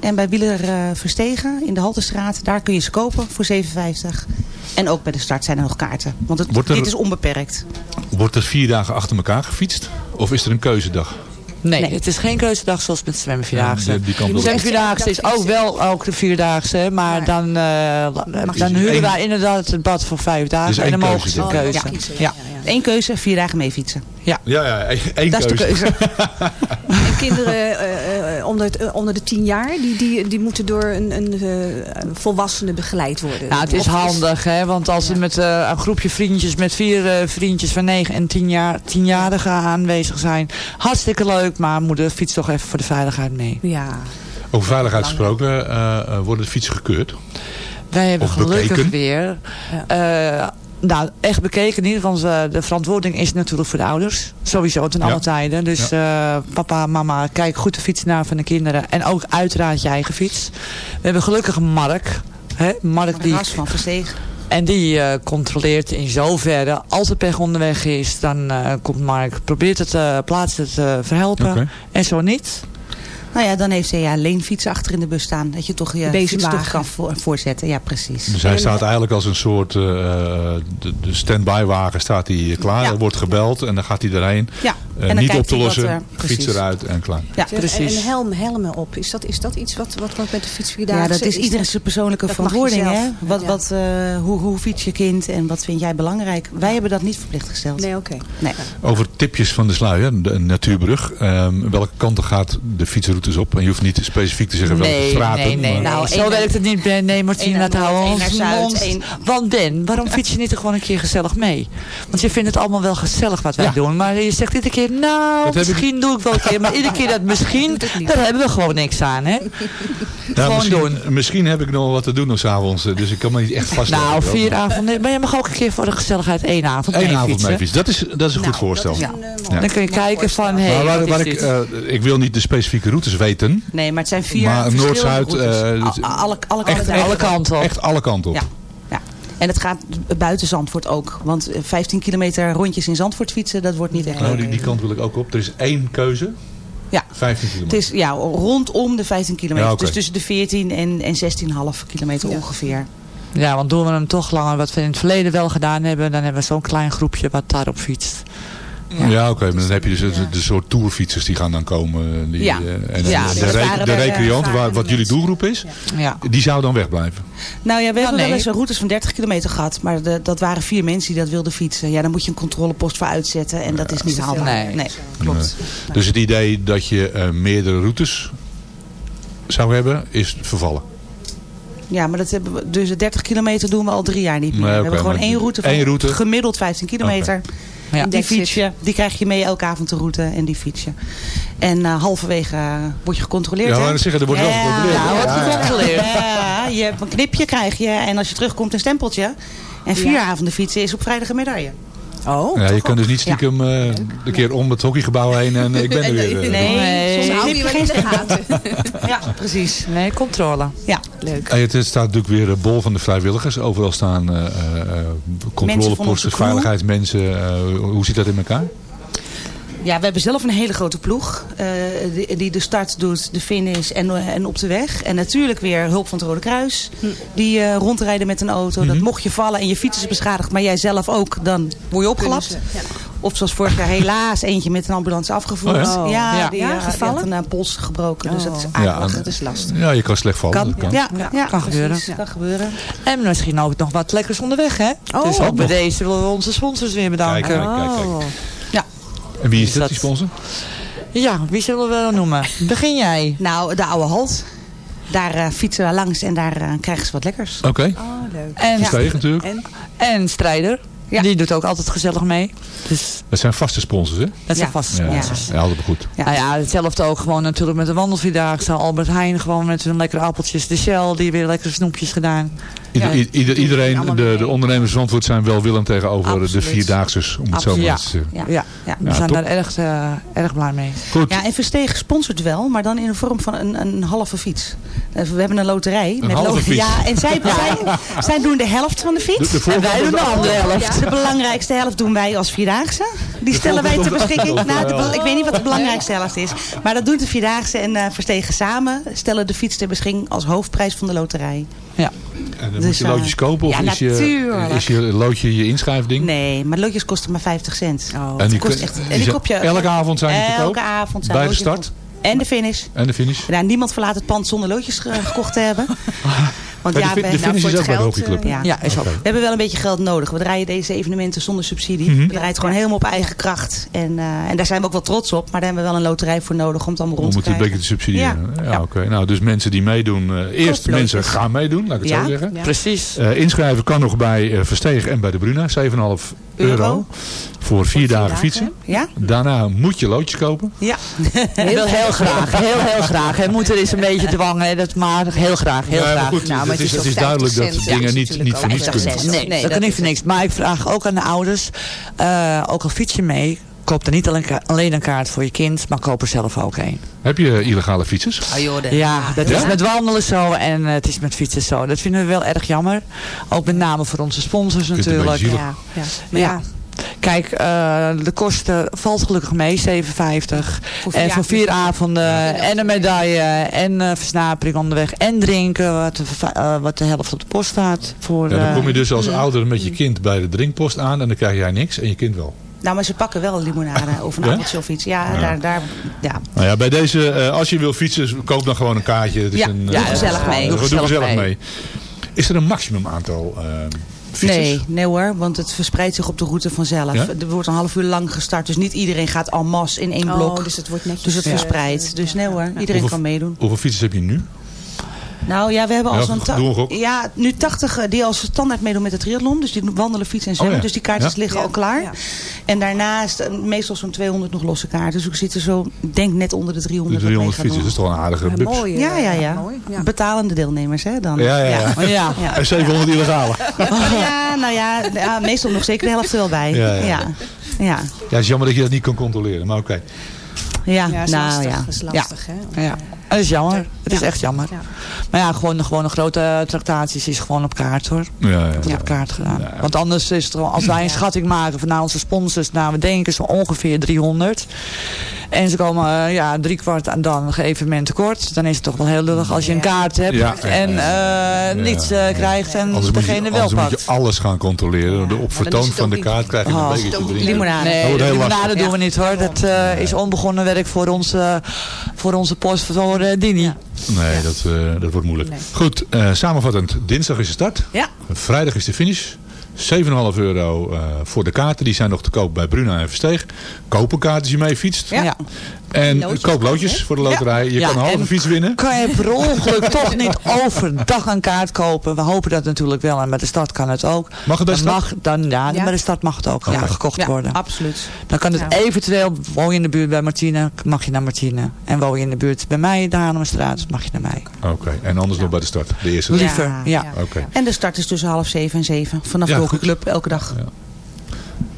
En bij Wieler eh, Verstegen in de Haltestraat. Daar kun je ze kopen voor 7,50. En ook bij de start zijn er nog kaarten. Want het, Wordt er- dit is onbeperkt. Wordt er vier dagen achter elkaar gefietst? Of is er een keuzedag? Nee, Nee. het is geen keuzedag zoals met de zwemvierdaagse. Ja, die- zwemvierdaagse is ook wel ook de vierdaagse, hè, maar, Maar- dan, eh, je dan huren wij inderdaad het bad voor vijf dagen Dus en één dan mogen ze een dan. keuze. Ja, Ja, ja. Eén keuze, vier dagen mee fietsen. Ja, ja, één, één Dat is de keuze. keuze. En kinderen eh, eh, onder, eh, onder de tien jaar, die, die, die moeten door een, een volwassene begeleid worden. Nou, het is handig, hè, want als we met eh, een groepje vriendjes, met vier vriendjes van negen en tien jaar, tienjarigen aanwezig zijn, hartstikke leuk, maar moeder fiets toch even voor de veiligheid mee. Ja. Over veiligheid gesproken, worden de fietsen gekeurd? Wij hebben Of gelukkig bekeken. weer. eh, nou, echt bekeken niet, want eh, de verantwoording is natuurlijk voor de ouders. Sowieso ten Ja. alle tijden. Dus eh, papa, mama, kijk goed de fiets naar van de kinderen. En ook uiteraard je eigen fiets. We hebben gelukkig Mark. Hè, Mark die, van Verstegen. en die eh, controleert in zoverre. Als er pech onderweg is, dan eh, komt Mark. Probeert het, eh plaatst het eh, verhelpen. En zo niet. Nou ja, dan heeft hij ja, leenfietsen achter in de bus staan. Dat je toch je Deze fiets toch wagen. kan voor- voorzetten. Ja, precies. Dus hij staat eigenlijk als een soort uh, de, de stand-by wagen staat hij klaar. Ja. Er wordt gebeld en dan gaat hij erheen. Ja, Uh, en dan niet op te wat lossen, er- fiets eruit en klaar. Ja, En, precies. en helm, helmen op. Is dat, is dat iets wat, wat, wat met de fietsvierdaagse... Ja, dat is iedere zijn persoonlijke verantwoording. Hè? Wat, Ja. wat, eh, hoe, hoe fiets je kind en wat vind jij belangrijk? Wij hebben dat niet verplicht gesteld. Nee, oké. Nee. Over tipjes van de sluier, de natuurbrug. Ehm, welke kanten gaat de fietsroutes op? En je hoeft niet specifiek te zeggen welke Nee, straten. nee, nee. maar- Nou, zo werkt het niet. Ben. Nee, Martina, één ons één- Want Ben, waarom fiets je niet er gewoon een keer gezellig mee? Want je vindt het allemaal wel gezellig wat wij Ja. doen. Maar je zegt iedere keer, nou, Dat heb ik- misschien doe ik wel een keer. Maar iedere keer dat misschien, daar hebben we gewoon niks aan, hè? Ja, gewoon misschien, doen. Misschien heb ik nog wat te doen nog s'avonds. eh, Dus ik kan me niet echt vaststellen. Nou, vier avonden. Maar je mag ook een keer voor de gezelligheid één avond Eén mee avond fietsen. mee fietsen. Dat is, dat is een goed Nou, voorstel. is een, eh, Ja. Dan kun je kijken van, waar, waar is ik, eh, ik wil niet de specifieke routes weten. Nee, maar het zijn vier Maar Noord-Zuid, eh, dus- alle, alle Echt, alle kanten op. Echt alle kanten op. Ja. ja. En het gaat buiten Zandvoort ook. Want eh, 15 kilometer rondjes in Zandvoort fietsen, dat wordt niet echt Nou, leuk. die, die kant wil ik ook op. Er is één keuze. Ja. 15 Het kilometer. is ja, rondom de 15 kilometer. Ja, oké. Dus tussen de 14 en, en 16,5 kilometer ongeveer. Ja, want doen we hem toch langer, wat we in het verleden wel gedaan hebben, dan hebben we zo'n klein groepje wat daarop fietst. Ja, oké, maar dan heb je dus de, de soort tourfietsers die gaan dan komen. Die, Ja. eh, en Ja, de, de, eh, recreanten, waar, wat jullie doelgroep is, Ja. die zou dan wegblijven. Nou ja, we hebben nee. wel eens een routes van 30 kilometer gehad. Maar de- dat waren vier mensen die dat wilden fietsen. Ja, daar moet je een controlepost voor uitzetten. En dat is niet haalbaar. Nee. klopt. Eh, dus het idee dat je eh, meerdere routes zou hebben, is vervallen. Ja, maar dat hebben we, dus de 30 kilometer doen we al drie jaar niet meer. Nee, we hebben gewoon één route van één route. gemiddeld 15 kilometer. Ja. Die fiets je, die krijg je mee elke avond de route en die fiets je. En eh, halverwege eh, word je gecontroleerd. Ja, dan zeggen, er wordt wel Ja, gecontroleerd. Ja, wordt Ja, ja. gecontroleerd. Ja, je hebt een knipje krijg je en als je terugkomt een stempeltje. En vier Ja. avonden fietsen is op vrijdag een medaille. Oh, Ja, je kan dus niet stiekem eh, een keer om het hockeygebouw heen en ik ben er weer. eh. Nee, Nee. soms hou je je wel in geen de stempel. gaten. Ja, precies. Nee, controle. Ja. Leuk. En het staat natuurlijk weer eh, bol van de vrijwilligers. Overal staan eh, eh, eh, controleposten, veiligheidsmensen. eh, hoe zit dat in elkaar? Ja, we hebben zelf een hele grote ploeg. eh, die, die de start doet, de finish en, eh, en op de weg. En natuurlijk weer hulp van het Rode Kruis. Die eh, rondrijden met een auto. Dat mocht je vallen en je fiets is beschadigd, maar jij zelf ook, dan word je opgelapt. Of zoals vorig jaar helaas eentje met een ambulance afgevoerd. Oh ja? Oh. Ja, Ja. die Ja, die gevallen? had een pols gebroken. Dus dat is Oh. aardig. en- Dat is lastig. Ja, je kan slecht vallen. Kan, dat kan. ja, ja, kan precies. gebeuren. Kan gebeuren. En misschien ook nog wat lekkers onderweg, hè? Oh. dus ook bij deze willen we onze sponsors weer bedanken. Kijk, kijk, kijk. En wie is Is dat, dat- die sponsor? Ja, wie zullen we dan noemen? Begin jij. Nou, de oude halt. Daar eh, fietsen we langs en daar eh, krijgen ze wat lekkers. Oké. Oh, leuk. En, Steeg natuurlijk. En? en Strijder. Ja. Die doet ook altijd gezellig mee. Dus Dat zijn vaste sponsors, hè? dat zijn Ja. vaste Ja, sponsors. ja altijd goed. Ja. Nou ja, hetzelfde ook gewoon natuurlijk met de wandelvierdaagse. Albert Heijn gewoon met hun lekkere appeltjes. De Shell, die weer lekkere snoepjes gedaan. Ieder, Ja. ieder- iedereen, de, de ondernemers van Zandvoort zijn welwillend tegenover de Absoluut. Vierdaagses, om het zo maar Ja. eens te zeggen. Ja. Ja, Ja. we Ja, zijn top. daar erg, eh, erg blij mee. Goed. Ja, en sponsort wel, maar dan in de vorm van een, een halve fiets. Eh, We hebben een loterij. Een halve fiets? Ja, en zij, zij, zij doen de helft van de fiets. De- de voor- En wij doen de andere helft. De belangrijkste helft doen wij als Vierdaagse. Die stellen wij ter beschikking. Nou, de ik weet niet wat de belangrijkste helft is. Maar dat doet de Vierdaagse en eh Verstegen samen. Stellen de fiets ter beschikking als hoofdprijs van de loterij. Ja. En dan Dus, moet je eh, loodjes kopen of ja, is, je, natuurlijk. is je loodje je inschrijfding? Nee, maar loodjes kosten maar 50 cent. Oh. En die, kost echt- en die elke avond zijn die te koop? Elke avond zijn Bij de start En de finish. en de finish? Niemand verlaat het pand zonder loodjes ge- gekocht te hebben. Want Maar ja, de, we, fi- de nou, voor het de hockeyclub. eh, ja. Ja, is. We hebben wel een beetje geld nodig. We draaien deze evenementen zonder subsidie. Mhm. We draaien het gewoon helemaal op eigen kracht. En, eh, en daar zijn we ook wel trots op. Maar daar hebben we wel een loterij voor nodig om het allemaal rond Om te het een krijgen. beetje te subsidiëren. Ja, Ja. oké. Nou, dus mensen die meedoen. eh, eerst mensen gaan meedoen, laat ik het Ja. zo zeggen. Ja. Precies. Eh, inschrijven kan nog bij eh Verstegen en bij de Bruna. 7,5 euro. Euro. Voor vier dagen dagen, fietsen. Ja? Daarna moet je loodjes kopen. Ja. Wil heel graag, heel heel graag. Het moet er eens een beetje dwangen, dat maar heel graag, heel Ja, graag. goed, Nou, maar het is, het is duidelijk 50 dat cent. dingen Ja, niet, niet voor niets 50 kunnen. Nee, Nee, dat, dat kan niet voor niks. Maar ik vraag ook aan de ouders, eh, ook al fiets je mee, koop er niet alleen, een kaart voor je kind, maar koop er zelf ook een. Heb je illegale fietsers? Ja, dat Ja? is met wandelen zo en eh, het is met fietsen zo. Dat vinden we wel erg jammer. Ook met name voor onze sponsors natuurlijk. Ja, ja. Maar ja, kijk, eh, de kosten valt gelukkig mee, 7,50. Voor vier En voor vier avonden Ja. en een medaille en eh versnapering onderweg en drinken, wat wat de helft op de post staat. Voor, Ja, dan kom je dus als ouder met je kind bij de drinkpost aan en dan krijg jij niks en je kind wel. Nou, maar ze pakken wel een limonade of een Ja? appeltje of iets. Ja, Ja. Daar, daar, ja. Nou ja, bij deze, eh, als je wil fietsen, koop dan gewoon een kaartje. Het is Ja, een, doe eh, gezellig mee. Doe Doe gezellig, gezellig mee. mee. Is er een maximum aantal eh, fietsers? Nee, nee hoor, want het verspreidt zich op de route vanzelf. Ja? Er wordt een half uur lang gestart, dus niet iedereen gaat en masse in één blok. Oh, dus het wordt netjes. Dus het verspreidt. Dus nee hoor, iedereen Hoeveel- kan meedoen. Hoeveel fietsers heb je nu? Nou ja, we hebben al zo'n... Ja, nu 80 eh, die als standaard meedoen met de triathlon. Dus die wandelen, fietsen en zwemmen. ja. Dus die kaartjes Ja. liggen Ja. al klaar. Ja. En daarnaast eh, meestal zo'n 200 nog losse kaarten. Dus ik zit er zo, ik denk net onder de De 300. wat 300 mee gaan fietsers, dat is toch een aardige Ja, bubs. mooi. eh, Ja, ja, ja. Mooi. Ja. Betalende deelnemers, hè, dan. Ja, ja, ja. maar ja, Ja. En 700 illegale. Ja, nou ja, ja, meestal nog zeker de helft er wel bij. Ja, ja. ja. ja. Ja, het is jammer dat je dat niet kan controleren, maar oké. Ja, nou lastig. ja. Dat is lastig, hè. ja. Het is jammer. Het is echt jammer. Ja. Maar ja, gewoon, gewoon een grote eh, tractaties is gewoon op kaart hoor. Ja, ja. Wordt op kaart gedaan. Ja. Want anders is het wel, als wij een schatting maken van nou, onze sponsors, nou we denken zo ongeveer 300. En ze komen uh, ja, drie kwart aan dan een evenement tekort. Dan is het toch wel heel lullig als je een kaart hebt Ja. en uh, niets uh, krijgt en Anders degene je, wel anders moet pakt. je alles gaan controleren. De op vertoon van de kaart krijg je een Oh. bekertje drinken. Limonade. Nee, Dat limonade lastig. doen we niet hoor. Dat uh, is onbegonnen werk voor, ons, uh, voor onze post voor uh, Dini. Nee, dat, uh, dat wordt moeilijk. Goed, uh, samenvattend. Dinsdag is de start. Ja. Vrijdag is de finish. 7,5 euro uh, voor de kaarten. Die zijn nog te koop bij Bruna en Versteeg. Koop een kaart als je mee fietst. Ja. En Loodjes koop loodjes voor de loterij. Je Ja, kan een halve fiets winnen. Kan je per ongeluk toch niet overdag een kaart kopen? We hopen dat natuurlijk wel. En bij de stad kan het ook. Mag het bij de Dan stad? Mag, dan, ja, Ja. bij de stad mag het ook ja, gekocht Ja, worden. absoluut. Dan kan het Ja. eventueel, woon je in de buurt bij Martine, mag je naar Martine. En woon je in de buurt bij mij, de Haarlemmerstraat, mag je naar mij. Oké, en anders nog bij de start. De eerste dag. Liever, ja. Oké. En de start is tussen half zeven en zeven. Vanaf Ja, de hockeyclub elke dag.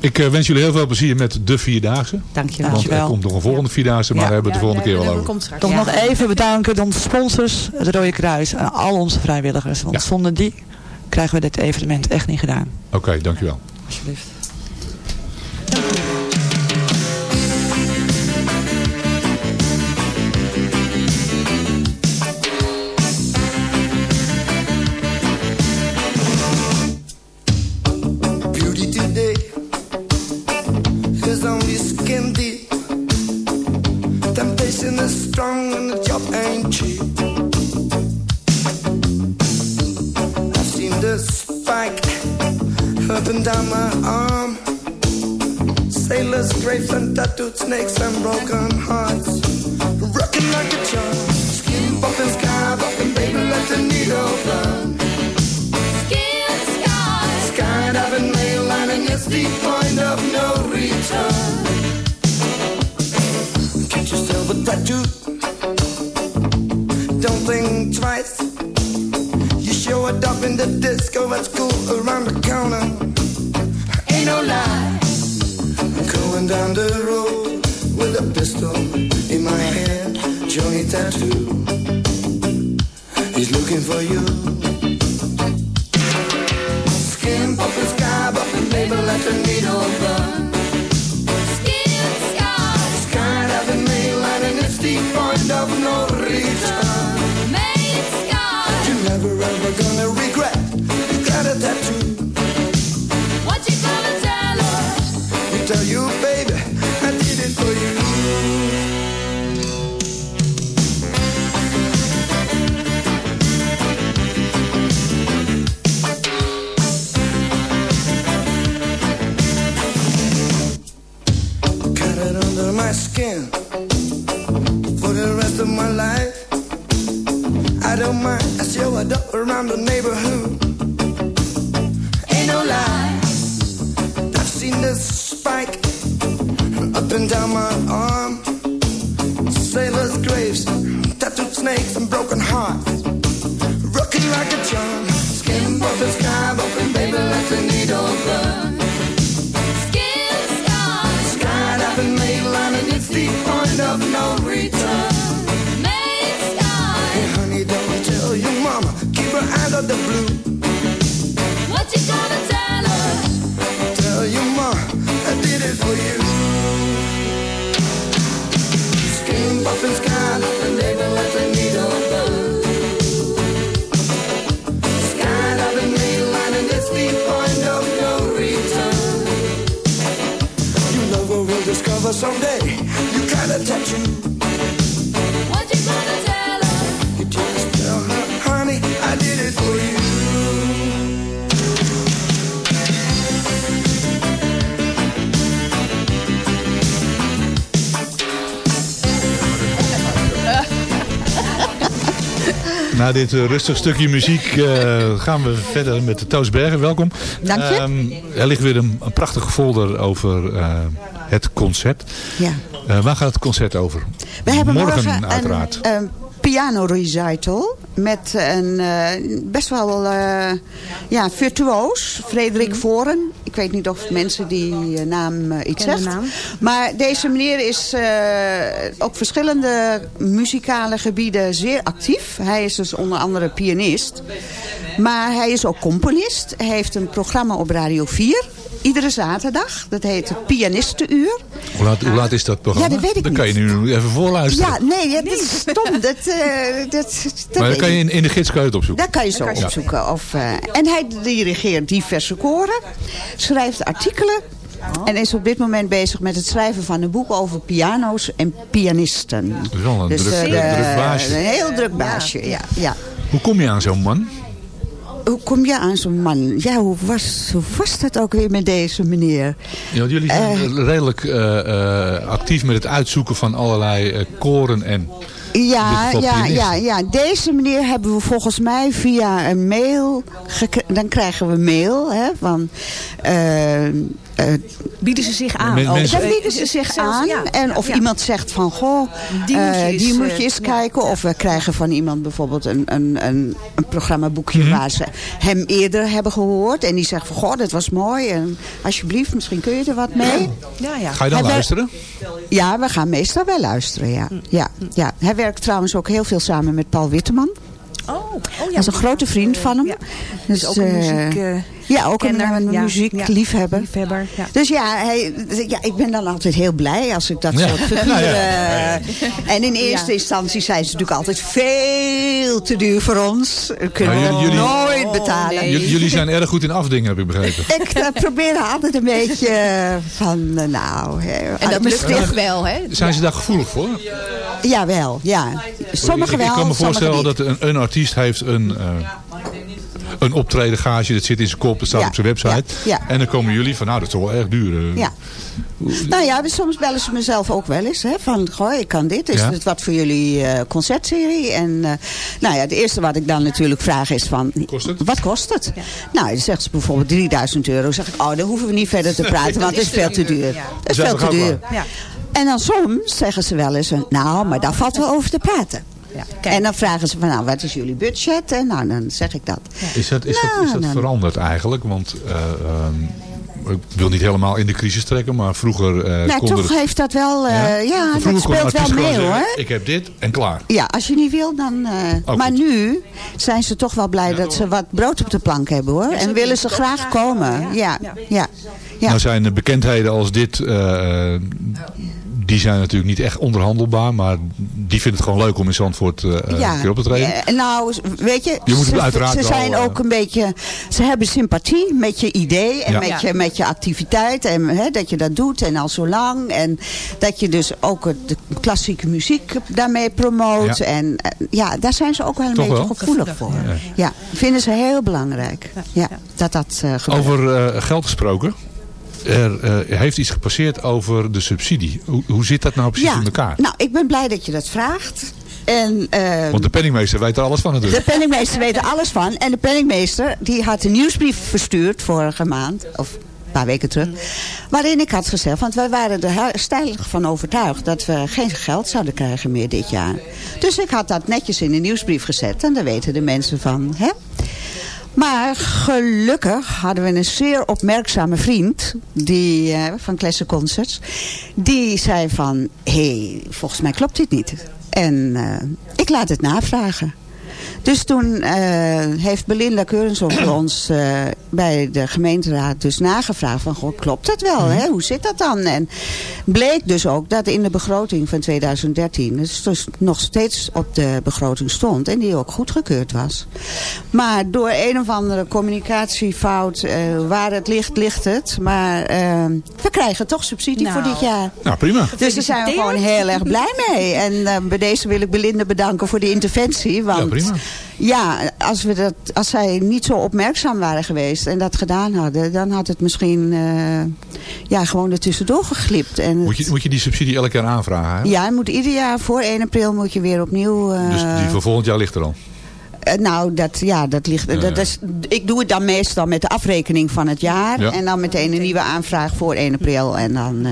Ik uh, wens jullie heel veel plezier met de Vierdaagse. Dankjewel. Want er komt nog een volgende Vierdaagse, maar Ja. daar hebben we het de volgende keer wel over. Komt straks. Toch Ja. nog even bedanken aan onze sponsors, het Rode Kruis en al onze vrijwilligers. Want Ja. zonder die krijgen we dit evenement echt niet gedaan. Oké, dankjewel. Alsjeblieft. And down my arm. Sailors, grapes and tattooed snakes and broken hearts. Rocking like a charm. Skin bumping, sky bumping, baby, let the needle burn. Skin sky. Skydiving, mainlining is the point of no return. Get yourself a tattoo. Don't think twice. You show it up in the disco at school around the corner. No lie. I'm going down the road with a pistol in my hand. Johnny Tattoo. He's looking for you. Skin bumping, sky bumping, baby, let the needle burn. Na dit uh, rustig stukje muziek uh, gaan we verder met de Toos Bergen. Welkom. Dank je. Um, er ligt weer een, een prachtige folder over uh, het concert. Ja. waar gaat het concert over? We hebben morgen, morgen uiteraard. een, een piano recital met een best wel ja, virtuoos, Frederik Voren. Ik weet niet of mensen die naam iets Ken de zegt. naam. Maar deze meneer is op verschillende muzikale gebieden zeer actief. Hij is dus onder andere pianist. Maar hij is ook componist. Hij heeft een programma op Radio 4. Iedere zaterdag. Dat heet het Pianistenuur. Hoe laat, hoe laat is dat programma? Ja, dat weet ik Dan kan je nu even voorluisteren. Ja, nee, ja, dat is stom. Dat, eh, dat, dat maar dan kan je in, in de gids kan je het opzoeken. Dat kan je zo opzoeken. Of, eh, en hij dirigeert diverse koren, schrijft artikelen. En is op dit moment bezig met het schrijven van een boek over piano's en pianisten. Dat is wel een druk, eh, druk, de- druk baasje. Een heel druk baasje, ja. ja. Hoe kom je aan zo'n man? Hoe kom je aan zo'n man? Ja, hoe was, hoe was dat ook weer met deze meneer? Ja, jullie zijn redelijk eh, eh, actief met het uitzoeken van allerlei eh, koren en... Ja, ja, ja, ja. Deze meneer hebben we volgens mij via een mail... Dan krijgen we mail hè, van... eh, eh, Bieden ze zich aan? Men- Oh, bieden ze zich zelfs, aan. ja. En of Ja. iemand zegt van, goh, Die moet je eh, eens, die moet je eh, eens ja, kijken. Of we krijgen van iemand bijvoorbeeld een, een, een, een programmaboekje Mhm. waar ze hem eerder hebben gehoord. En die zegt van, goh, dat was mooi. En alsjeblieft, misschien kun je er wat mee. Ja, ja. Ga je dan Hij luisteren? Ja, we gaan meestal wel luisteren, ja. ja, ja. Hij werkt trouwens ook heel veel samen met Paul Witteman. Oh, oh ja. Hij is een grote vriend van hem. Ja. Dus, Dus ook een eh, muziek... ja, ook een, kenner, een ja, muziekliefhebber. ja, liefhebber, ja. Dus ja, hij, ja, ik ben dan altijd heel blij als ik dat Ja. soort figuren... Ja. En in eerste instantie zijn ze natuurlijk altijd veel te duur voor ons. Dat kunnen Nou, we jullie- nooit betalen. Jullie, jullie zijn erg goed in afdingen, heb ik begrepen. Ik eh, probeer altijd een beetje eh, van, eh, nou... hè, En dat lukt misschien- echt wel, hè? Zijn ze daar gevoelig voor? Jawel, ja. Sommigen wel, ik kan me voorstellen dat een, een artiest heeft een, eh een optreden gage. Dat zit in zijn kop, dat staat Ja, op zijn website. ja, ja. En dan komen jullie van, nou dat is toch wel erg duur. eh. Ja. Nou ja, dus soms bellen ze mezelf ook wel eens. Hè, van, goh, ik kan dit. Is Ja. het wat voor jullie eh, concertserie? En eh, nou ja, het eerste wat ik dan natuurlijk vraag is van... Kost het? Wat kost het? Nou, dan zegt ze bijvoorbeeld 3000 euro. Dan zeg ik, oh, dan hoeven we niet verder te praten, want het is veel te duur. Het is veel te duur. Ja. En dan soms zeggen ze wel eens, nou, maar daar valt wel over te praten. Kijk. En dan vragen ze van, nou, wat is jullie budget? En nou, dan zeg ik dat. Is dat, is dat, is Nou, dat nou. veranderd eigenlijk? Want eh, ehm, ik wil niet helemaal in de crisis trekken, maar vroeger eh nou, toch heeft dat wel, eh, ja, Vroeger dat speelt wel gewoon mee zeggen, hoor. Ik heb dit en klaar. Ja, als je niet wil, dan... eh, Oh, maar goed. nu zijn ze toch wel blij dat ze wat brood op de plank hebben, hoor. en willen ze graag komen. Ja, ja. ja. ja. Nou zijn de bekendheden als dit, eh, eh, die zijn natuurlijk niet echt onderhandelbaar. Maar die vinden het gewoon leuk om in Zandvoort eh een keer op te treden. Ja, nou, weet je, Je moet het ze, uiteraard ze zijn eh, ook een beetje, ze hebben sympathie met je idee en Ja. met, je, met je activiteit en hè, dat je dat doet en al zo lang en dat je dus ook het- de klassieke muziek daarmee promoot Ja. en ja, daar zijn ze ook wel een Toch beetje wel? gevoelig voor. Ja. Ja, vinden ze heel belangrijk. Ja, dat dat eh, gebeurt. Over eh, geld gesproken. Er eh, heeft iets gepasseerd over de subsidie. Hoe, hoe zit dat nou precies ja, in elkaar? nou, ik ben blij dat je dat vraagt. En, eh, Want de penningmeester weet er alles van De natuurlijk. penningmeester weet er alles van. En de penningmeester die had een nieuwsbrief verstuurd vorige maand. Of een paar weken terug. Waarin ik had gezegd, want wij waren er stijlig van overtuigd... dat we geen geld zouden krijgen meer dit jaar. Dus ik had dat netjes in de nieuwsbrief gezet. En daar weten de mensen van. Hè? Maar gelukkig hadden we een zeer opmerkzame vriend die, eh, van Classic Concerts. Die zei van, hé, volgens mij klopt dit niet. En eh, ik laat het navragen. Dus toen eh, heeft Belinda Keurenson voor ons eh, bij de gemeenteraad dus nagevraagd van, goh, klopt dat wel? Hè? Hoe zit dat dan? En bleek dus ook dat in de begroting van 2013, dus, dus nog steeds op de begroting stond en die ook goedgekeurd was. Maar door een of andere communicatiefout, eh, waar het ligt, ligt het. Maar we krijgen toch subsidie Nou. voor dit jaar. Nou, prima. Dus daar zijn we gewoon heel erg blij mee. En eh, bij deze wil ik Belinda bedanken voor de interventie. Want Ja, prima. ja, als, we dat, als zij niet zo opmerkzaam waren geweest en dat gedaan hadden... dan had het misschien eh, ja, gewoon er tussendoor geglipt. En Moet je, moet je die subsidie elk jaar aanvragen? Hè? Ja, moet ieder jaar voor 1 april moet je weer opnieuw... eh, Dus die voor volgend jaar ligt er al. eh, nou, dat, ja, dat ligt. Dat is, ik doe het dan meestal met de afrekening van het jaar. Ja. En dan meteen een nieuwe aanvraag voor 1 april. En dan.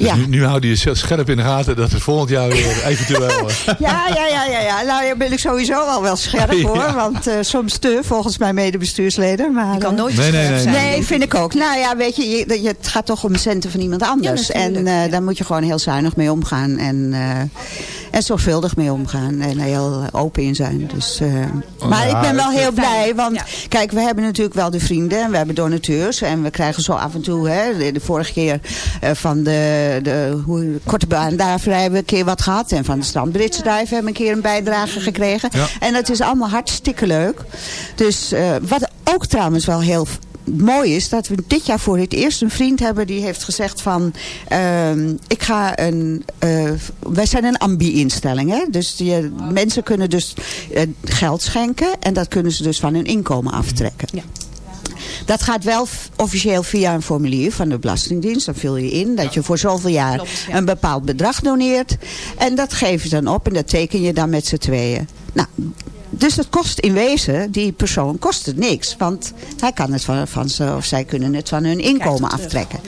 Dus ja. nu, nu hou je je scherp in de gaten dat het volgend jaar weer eventueel... ja, ja, ja, ja, ja. Nou, daar ben ik sowieso al wel scherp Ja. hoor. Want eh, soms te, volgens mijn medebestuursleden. Maar, Je kan eh, nooit Nee, nee, scherp nee, zijn. nee. Vind ik ook. Nou ja, weet je, je, je- het gaat toch om centen van iemand anders. Ja, en eh, daar moet je gewoon heel zuinig mee omgaan. En eh, En zorgvuldig mee omgaan. En heel open in zijn. Dus, eh, maar Ja, ik ben wel heel blij. Want kijk, we hebben natuurlijk wel de vrienden. En we hebben donateurs. En we krijgen zo af en toe. Hè, de, de vorige keer eh, van de, de hoe, korte baan. Daarvoor hebben we een keer wat gehad. En van de strandbritsdrijf hebben we een keer een bijdrage gekregen. Ja. En dat is allemaal hartstikke leuk. Dus eh, wat ook trouwens wel heel mooi is dat we dit jaar voor het eerst een vriend hebben die heeft gezegd van ehm, ik ga een eh, wij zijn een ambi-instelling hè? dus die, mensen kunnen dus eh, geld schenken en dat kunnen ze dus van hun inkomen aftrekken. Dat gaat wel officieel via een formulier van de Belastingdienst. Dan vul je in dat je voor zoveel jaar een bepaald bedrag doneert. En dat geef je dan op en dat teken je dan met z'n tweeën. Nou, dus het kost in wezen, die persoon kost het niks. Want hij kan het van, van ze, of zij kunnen het van hun inkomen aftrekken.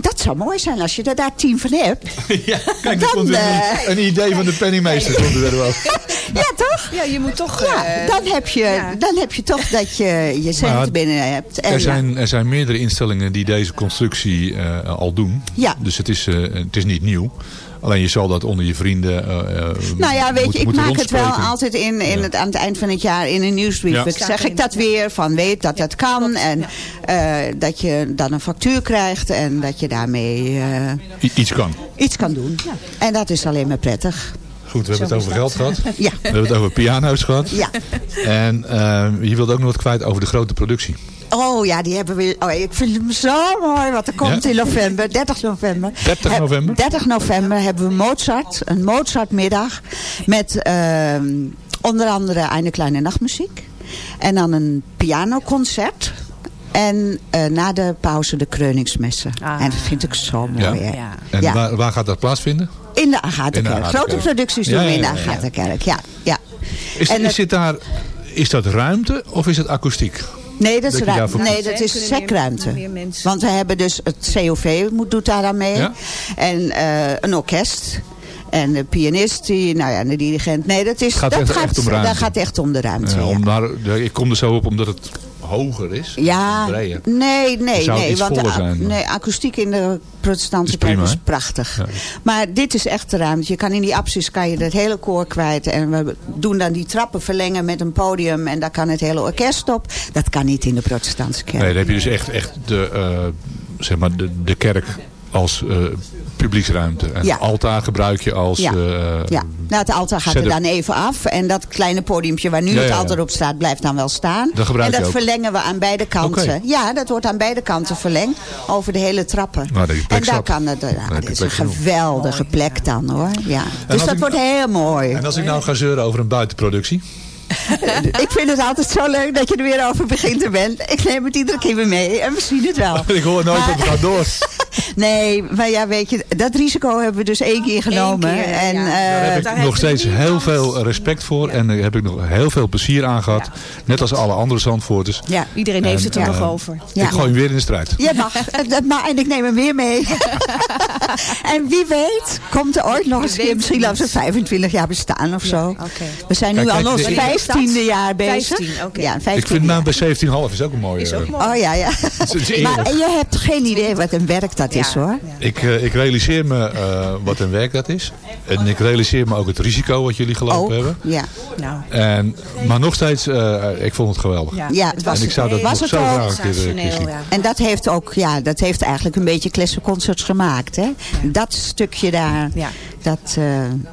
Dat zou mooi zijn als je er daar tien van hebt. Kijk, Dan, komt een, eh, een idee van de penningmeester. Komt er over. Ja, toch? Ja, je moet toch... Ja, eh, dan, heb je, dan heb je toch dat je je centen Maar binnen hebt. En Er ja. zijn, er zijn meerdere instellingen die deze constructie eh, al doen. Ja. Dus het is, eh, het is niet nieuw. Alleen je zal dat onder je vrienden eh, eh, Nou ja, weet moet- je, ik maak het wel altijd in, in het, aan het eind van het jaar in een nieuwsbrief. Ja. Ik zeg ik dat weer, van weet dat dat kan. En eh, dat je dan een factuur krijgt en dat je daarmee eh, iets kan. iets kan doen. En dat is alleen maar prettig. Goed, we hebben het over geld gehad. Ja. We hebben het over piano's gehad. Ja. En je wilt ook nog wat kwijt over de grote productie. Oh ja, die hebben we. Oh, ik vind hem zo mooi wat er komt Ja? in november, 30 november. 30 Heb- november? 30 november hebben we Mozart, een Mozartmiddag. Met ehm, onder andere Eine Kleine Nachtmuziek. En dan een pianoconcert. En eh, na de pauze de Kreuningsmessen. En dat vind ik zo mooi. hè. En Ja. waar, waar gaat dat plaatsvinden? In de Agatha-kerk. In de Grote producties doen Ja, we in de ja, ja, ja. Agatha-kerk. Ja, ja. Is, En is, het- daar, is dat ruimte of is het akoestiek? Nee, dat is, Dat nee, dat is sekruimte. Want we hebben dus het COV moet, doet daar aan mee. Ja. En eh, een orkest. En de pianist, die, nou ja, de dirigent. Nee, dat is, gaat dat echt- gaat, echt om ruimte. dat gaat echt om de ruimte. Ja, om daar, ik kom er zo op omdat het hoger is. Ja, nee, nee, nee. Want de, zijn, nee, akoestiek in de protestantse kerk is prachtig. Maar dit is echt de ruimte. Je kan in die apsis kan je het hele koor kwijt. En we doen dan die trappen verlengen met een podium. En daar kan het hele orkest op. Dat kan niet in de protestantse kerk. Nee, dan heb je dus echt, echt de, eh, zeg maar de, de kerk als eh, publieksruimte. En Ja. het altaar gebruik je als... Ja. eh, Ja, nou het altaar gaat er dan even af. En dat kleine podiumpje waar nu Ja, het altaar op staat, blijft dan wel staan. Dat en dat verlengen we aan beide kanten. Ja, dat wordt aan beide kanten verlengd. Over de hele trappen. Nou, en daar kan het, dit is een geweldige plek dan hoor. Ja. Dus dat ik- wordt heel mooi. En als ik nou ga zeuren over een buitenproductie. ik vind het altijd zo leuk dat je er weer over begint te bent. Ik neem het iedere keer weer mee en we zien het wel. ik hoor nooit Maar- dat het gaat door. Nee, maar ja, weet je, dat risico hebben we dus één keer genomen. keer, en, ja. eh, Daar heb ik nog steeds heel veel respect voor. En daar heb ik nog heel veel plezier aan gehad. Net als alle andere Zandvoorters. Ja. Iedereen heeft het er eh, nog over. Ja. Ik gooi hem weer in de strijd. Ja, mag. Mag. En ik neem hem weer mee. en wie weet, komt er ooit nog eens een keer, misschien als we 25 jaar bestaan of zo. We zijn nu Kijk, al kijk, ons de- 15e jaar bezig. 15, oké. Ja, 15 Ik vind nou bij 17,5 is ook een mooie. eh, Oh ja, ja. Is. Maar je hebt geen idee wat een werk dat is hoor. Ik, eh, ik realiseer me eh, wat een werk dat is. En ik realiseer me ook het risico wat jullie gelopen Ook, hebben. ja. Nou, En, maar nog steeds, eh, ik vond het geweldig. Ja, het was en ik zou dat het. Was nog het zo ook? graag een keer. En dat heeft ook, ja, dat heeft eigenlijk een beetje Klessenconcerts gemaakt. Hè? Dat stukje daar. Dat, eh,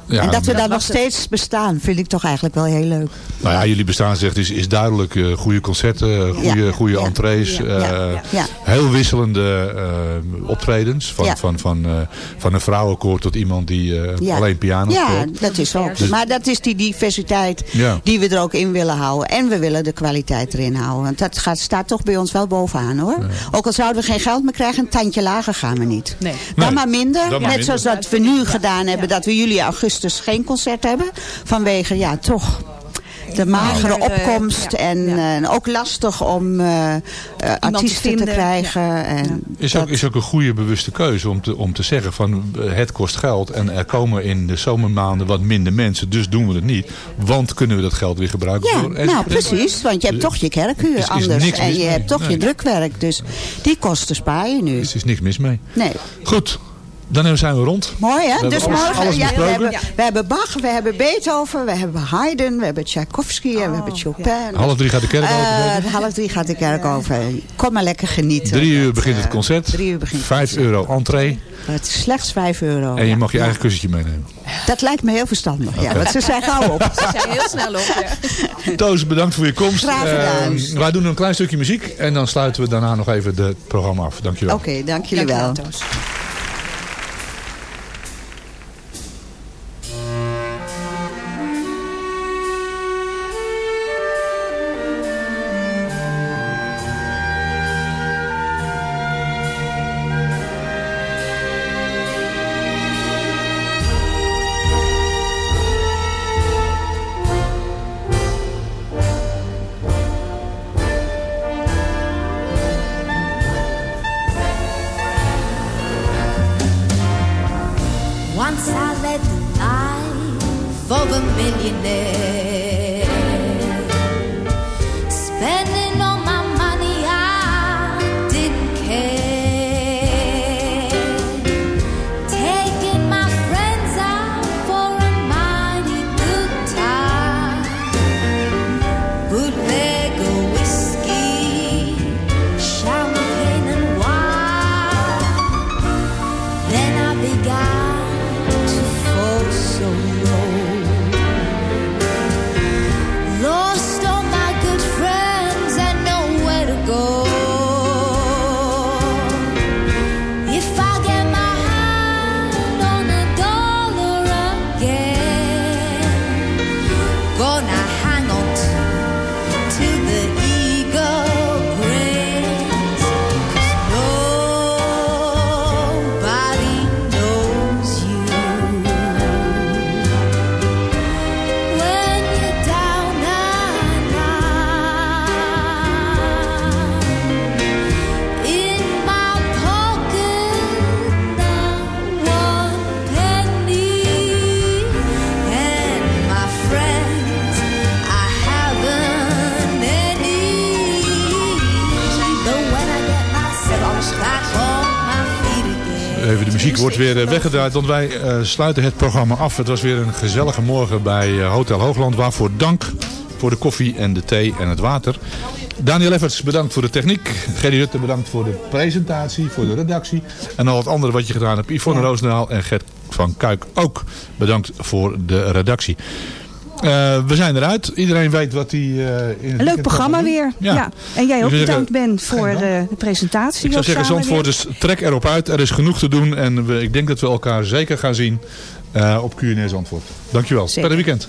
Ja, en dat we dat daar nog steeds bestaan, vind ik toch eigenlijk wel heel leuk. Nou ja, jullie bestaan zegt is, is duidelijk eh, goede concerten, goede, Ja, goede ja, entrees. ja, eh, ja, ja. Heel wisselende eh, optredens. Van, Ja. van, van, eh, van een vrouwenkoor tot iemand die eh, Ja. alleen piano Ja, speelt. dat is ook. Dus- maar dat is die diversiteit Ja. die we er ook in willen houden. En we willen de kwaliteit erin houden. Want dat gaat, staat toch bij ons wel bovenaan hoor. Ook al zouden we geen geld meer krijgen, een tandje lager gaan we niet. Nee. Dan Nee, maar minder. dan maar Net minder. zoals dat we nu gedaan hebben. Dat we juli, augustus geen concert hebben. Vanwege, ja toch... De magere eh, opkomst ja, en eh, ook lastig om eh, eh, artiesten te krijgen. En Is ook, is ook een goede bewuste keuze om te, om te zeggen van het kost geld en er komen in de zomermaanden wat minder mensen, dus doen we het niet. Want kunnen we dat geld weer gebruiken Ja, voor... nou precies. Want je hebt Dus toch je kerkhuur is- is anders. niks En je mee. hebt toch Nee. je drukwerk. Dus die kosten spaar je nu. Er is niks mis mee. Nee. Goed. Dan zijn we rond. Mooi hè? Dus morgen, alles ja, we, hebben, we hebben Bach, we hebben Beethoven, we hebben Haydn, we hebben Tchaikovsky en we hebben Chopin. Half drie gaat de kerk Eh, zeker? half drie gaat de kerk over. Kom maar lekker genieten. Drie uur begint het concert. Drie uur begint het Vijf euro entree. Het is slechts 5 euro. En je mag je eigen kussentje meenemen. Dat lijkt me heel verstandig. Ja, want ze zijn gauw op. Ze zijn heel snel op. Ja. Toos, bedankt voor je komst. Graag gedaan. Eh, wij doen een klein stukje muziek. En dan sluiten we daarna nog even het programma af. Dankjewel. Oké, dank jullie wel. Muziek wordt weer eh, weggedraaid, want wij eh, sluiten het programma af. Het was weer een gezellige morgen bij eh, Hotel Hoogland. Waarvoor dank voor de koffie en de thee en het water. Daniel Efferts, bedankt voor de techniek. Gerry Rutte, bedankt voor de presentatie, voor de redactie. En al het andere wat je gedaan hebt. Yvonne Roosendaal en Gert van Kuik ook bedankt voor de redactie. Eh, we zijn eruit. Iedereen weet wat hij eh, in leuk programma weer. Ja. En jij ook bedankt Ben voor de presentatie. Ik zou zeggen, Zandvoort, dus trek erop uit. Er is genoeg te doen. En we, ik denk dat we elkaar zeker gaan zien eh, op QNR Zandvoort. Dankjewel. Zeker. Prettig weekend.